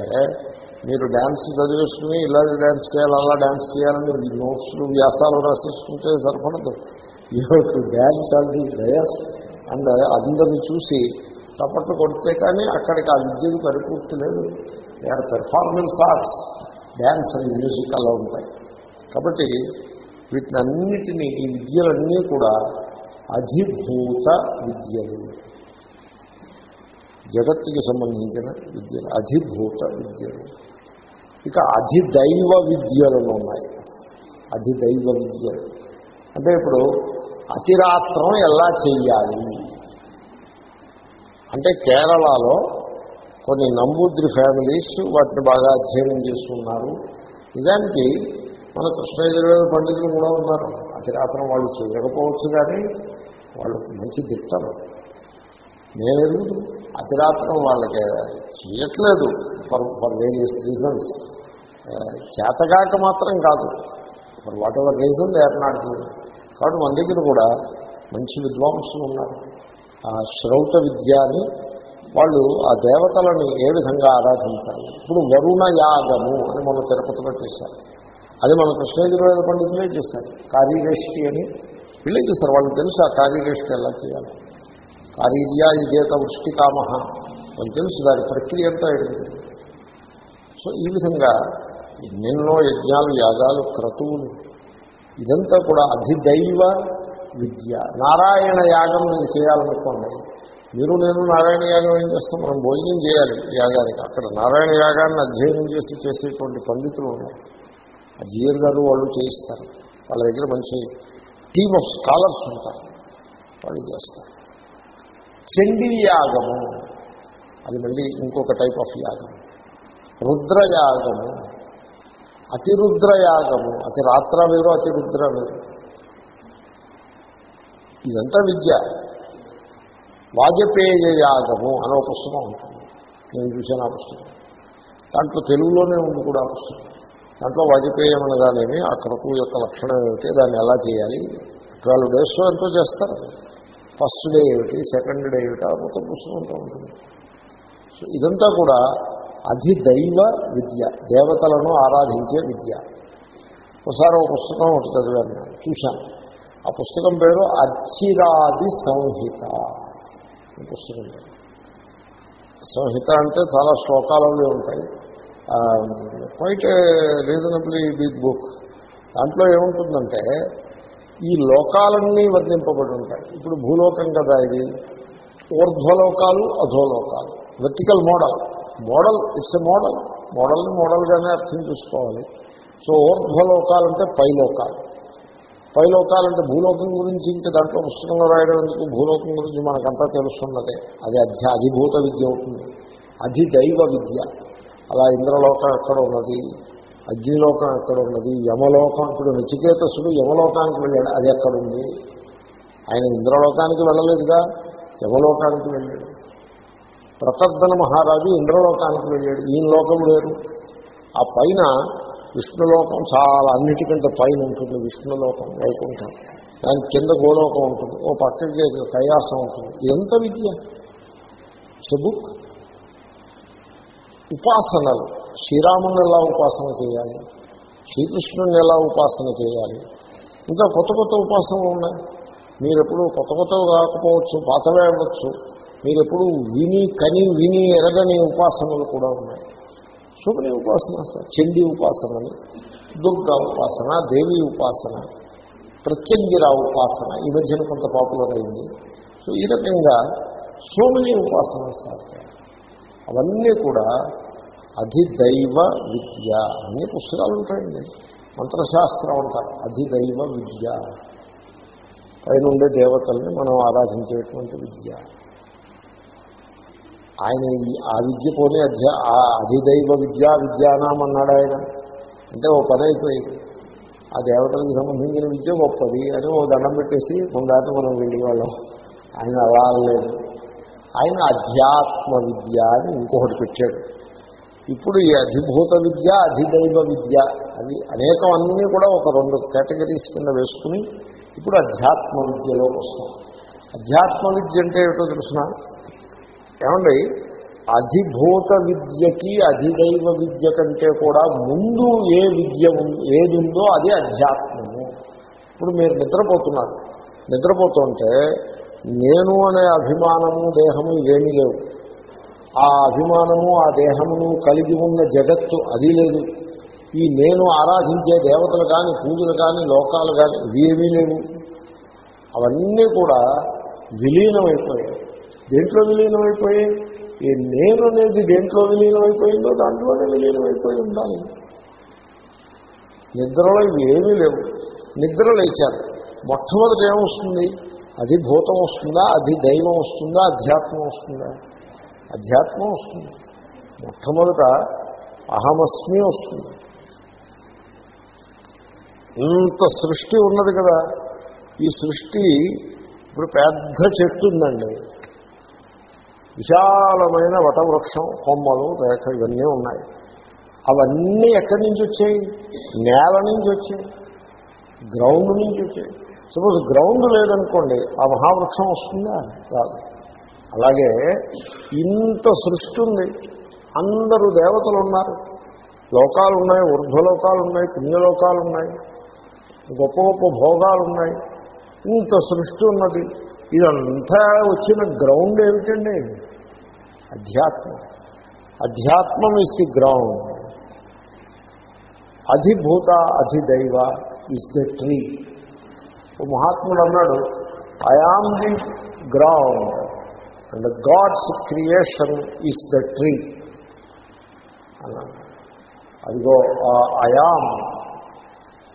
Speaker 1: మీరు డ్యాన్స్ చదివేసుకుని ఇలా డ్యాన్స్ చేయాలి అలా డ్యాన్స్ చేయాలని మీరు నోట్స్లు వ్యాసాలు రాసేసుకుంటే సరిపడదు. యూ టు డ్యాన్స్ అది ది డయస్ అండ్ అందరిని చూసి చప్పట్లు కొడితే కానీ అక్కడికి ఆ విద్యకు పరిపూర్తి లేదు or performance arts dance and music అలా ఉంటాయి. కాబట్టి వీటినన్నిటినీ ఈ విద్యలన్నీ కూడా అధిభూత విద్యలు. జగత్తుకి సంబంధించిన విద్యలు అధిభూత విద్యలు. ఇక అధిదైవ విద్యలు ఉన్నాయి. అధిదైవ విద్యలు. అంటే ఇప్పుడు అతిరాత్రం ఎలా చెయ్యాలి? అంటే కేరళలో కొన్ని నంబూద్రి ఫ్యామిలీస్ వాటిని బాగా అధ్యయనం చేస్తున్నారు. నిజానికి మన కృష్ణయజుర్వేద పండితులు కూడా ఉన్నారు. అతిరాత్రం వాళ్ళు చేయకపోవచ్చు కానీ వాళ్ళు మంచి దిట్టరు. నేను ఎదుగుతూ అతిరాత్రం వాళ్ళకి చేయట్లేదు ఫర్ ఫర్ వేరియస్ రీజన్స్ చేతగాక మాత్రం కాదు. For whatever reason they are not కాబట్టి మన దగ్గర కూడా మంచి విద్వాంసులు ఉన్నారు. శ్రౌత విద్యాని వాళ్ళు ఆ దేవతలను ఏ విధంగా ఆరాధించాలి? ఇప్పుడు వరుణ యాగము అని మన తిరుపతిలో చేశారు. అది మన కృష్ణయజుర్వేద పండితులే చేశారు. కార్యరేష్టి అని వీళ్ళే చేశారు. వాళ్ళకి తెలుసు ఆ కార్యరేష్టి ఎలా చేయాలి. కార్యర్యా ఇదేత వృష్టి కామ వాళ్ళకి తెలుసు దాని ప్రక్రియ అంతా సో ఈ విధంగా ఎన్నెన్నో యజ్ఞాలు యాగాలు క్రతువులు ఇదంతా కూడా అధిదైవ విద్య. నారాయణ యాగం మీరు చేయాలనుకోండి. మీరు నేను నారాయణ యాగం ఏం చేస్తాం? మనం భోజనం చేయాలి యాగానికి. అక్కడ నారాయణ యాగాన్ని అధ్యయనం చేసి చేసేటువంటి పండితులు ఉన్నారు. ఆ గారు వాళ్ళు చేయిస్తారు. వాళ్ళ దగ్గర మంచి టీమ్ ఆఫ్ స్కాలర్స్ ఉంటారు. వాళ్ళు చేస్తారు. చండీ యాగము. అది మళ్ళీ ఇంకొక టైప్ ఆఫ్ యాగం. రుద్రయాగము అతిరుద్రయాగము అతి రాత్ర వేరు అతిరుద్ర వేరు ఇదంతా విద్య. వాజపేయ యాగము అనే ఒక పుస్తకం ఉంటుంది. నేను చూశాను ఆ పుస్తకం. దాంట్లో తెలుగులోనే ఉంది కూడా ఆ పుస్తకం. దాంట్లో వాజపేయం అనగానేమి ఆ క్రతువు యొక్క లక్షణం ఏమిటి దాన్ని ఎలా చేయాలి ట్వెల్వ్ డేస్ ఎంతో చేస్తారు. ఫస్ట్ డే ఏమిటి సెకండ్ డే ఏమిటి ఆ మొత్తం పుస్తకంతో ఉంటుంది. సో ఇదంతా కూడా అధిదైవ విద్య దేవతలను ఆరాధించే విద్య. ఒకసారి ఒక పుస్తకం ఒకటి చదివాను చూశాను. ఆ పుస్తకం పేరు అచ్చిరాది సంహిత. పుస్తకం పేరు. సంహిత అంటే చాలా శ్లోకాలవి ఉంటాయి. క్వైట్ రీజనబ్లీ బిగ్ బుక్ దాంట్లో ఏముంటుందంటే ఈ లోకాలన్నీ వర్ణింపబడి ఉంటాయి. ఇప్పుడు భూలోకం కదా ఇది. ఊర్ధ్వలోకాలు అధోలోకాలు. Vertical model model it's a model మోడల్ని మోడల్గానే అర్థం చేసుకోవాలి. సో ఊర్ధ్వలోకాలంటే పైలోకాలు. పైలోకాలంటే భూలోకం గురించి ఇంకా దాంట్లో పుస్తకంలో రాయడం ఎందుకు? భూలోకం గురించి మనకంతా తెలుస్తున్నదే. అది అధ్య అధిభూత విద్య అవుతుంది. అధిదైవ విద్య. అలా ఇంద్రలోకం ఎక్కడ ఉన్నది? అగ్నిలోకం ఎక్కడ ఉన్నది? యమలోకం ఇప్పుడు నచికేతసుడు యమలోకానికి వెళ్ళాడు. అది ఎక్కడుంది ఆయన ఇంద్రలోకానికి వెళ్ళలేదుగా? యమలోకానికి వెళ్ళాడు. ప్రతర్ధన మహారాజు ఇంద్రలోకానికి వెళ్ళాడు. ఈయన లోకం లేరు ఆ పైన విష్ణులోకం చాలా అన్నిటికంటే పైన ఉంటుంది విష్ణులోకం వైకుంఠం. దాని కింద గోలోకం ఉంటుంది ఓ పక్కకి కైలాసం ఉంటుంది. ఎంత విద్య? చెబు ఉపాసనలు. శ్రీరాముని ఎలా ఉపాసన చేయాలి? శ్రీకృష్ణుని ఎలా ఉపాసన చేయాలి? ఇంకా కొత్త కొత్త ఉపాసనలు ఉన్నాయి. మీరు ఎప్పుడు కొత్త కొత్తవి కాకపోవచ్చు పాతవే అవ్వచ్చు. మీరు ఎప్పుడు విని కని విని ఎరగని ఉపాసనలు కూడా ఉన్నాయి. సో ఉపాసన ఉపాసన చండీ ఉపాసనని దుర్గా ఉపాసన దేవి ఉపాసన ప్రత్యంగిరా ఉపాసన ఈ మధ్యన కొంత పాపులర్ అయింది. సో ఈ రకంగా సో ఉపాసన సార్. అవన్నీ కూడా అధిదైవ విద్య అన్ని పుస్తకాలు ఉంటాయండి. మంత్రశాస్త్రం అంటారు అధిదైవ విద్య. పైన ఉండే దేవతల్ని మనం ఆరాధించేటువంటి విద్య. ఆయన ఈ- ఆ విద్య పోనీ అధ్యా ఆ అధిదైవ విద్యా విద్యానాం అన్నాడు ఆయన. అంటే ఓ పని అయిపోయింది. ఆ దేవతలకు సంబంధించిన విద్య గొప్పది అని ఓ దండం పెట్టేసి కొందాటి మనం వెళ్ళేవాళ్ళం ఆయన అలా లేదు ఆయన అధ్యాత్మ విద్య అని ఇంకొకటి పెట్టాడు. ఇప్పుడు ఈ అధిభూత విద్య అధిదైవ విద్య అవి అనేకం అన్నీ కూడా ఒక రెండు కేటగిరీస్ కింద వేసుకుని ఇప్పుడు అధ్యాత్మ విద్యలోకి వస్తాం అధ్యాత్మ విద్య అంటే ఏమిటో తెలుసిన? ఏమండి? అధిభూత విద్యకి అధిదైవ విద్య కంటే కూడా ముందు ఏ విద్య ఏది ఉందో అది అధ్యాత్మము. ఇప్పుడు మీరు నిద్రపోతున్నారు. నిద్రపోతుంటే నేను అనే అభిమానము దేహము ఇవేమీ లేవు. ఆ అభిమానము ఆ దేహమును కలిగి ఉన్న జగత్తు అది లేదు. ఈ నేను ఆరాధించే దేవతలు కానీ పూజలు కానీ లోకాలు కానీ ఇవి ఏమీ లేవు. అవన్నీ కూడా విలీనమైపోయాయి. దేంట్లో విలీనమైపోయి ఈ నేను అనేది దేంట్లో విలీనమైపోయిందో దాంట్లోనే విలీనమైపోయి ఉండాలి. నిద్రలో ఏమీ లేవు. నిద్ర లేచారు. మొట్టమొదటి ఏమొస్తుంది? అది భూతం వస్తుందా? అది దైవం వస్తుందా? అధ్యాత్మం వస్తుందా? అధ్యాత్మం వస్తుంది. మొట్టమొదట అహమస్మి వస్తుంది. ఇంత సృష్టి ఉన్నది కదా. ఈ సృష్టి ఇప్పుడు పెద్ద చెట్టు ఉందండి. విశాలమైన వటవృక్షం కొమ్మలు రేఖ ఇవన్నీ ఉన్నాయి. అవన్నీ ఎక్కడి నుంచి వచ్చాయి? నేల నుంచి వచ్చాయి. గ్రౌండ్ నుంచి వచ్చాయి. సపోజ్ గ్రౌండ్ లేదనుకోండి ఆ మహావృక్షం వస్తుందా? కాదు అలాగే ఇంత సృష్టి ఉంది. అందరూ దేవతలు ఉన్నారు. లోకాలు ఉన్నాయి ఊర్ధ్వలోకాలు ఉన్నాయి పుణ్యలోకాలు ఉన్నాయి గొప్ప గొప్ప భోగాలు ఉన్నాయి. ఇంత సృష్టి ఉన్నది. ఇదంతా వచ్చిన గ్రౌండ్ ఏమిటండి? అధ్యాత్మం. అధ్యాత్మం ఇస్ ది గ్రౌండ్ అధిభూత అధిదైవ ఇస్ ద ట్రీ ఓ మహాత్ముడు అన్నాడు I am the ground and God's creation is the tree అన్నాడు. అదిగో అయామ్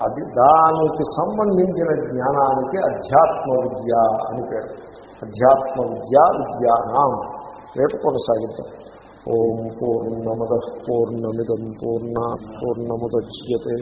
Speaker 1: అది దానికి సంబంధించిన జ్ఞానానికి అధ్యాత్మ విద్య అని పేరు. అధ్యాత్మ విద్య విద్యానాం రేపు కొనసాగిద్దాం. ఓం పూర్ణమద పూర్ణమిదం పూర్ణ పూర్ణముద్యతే.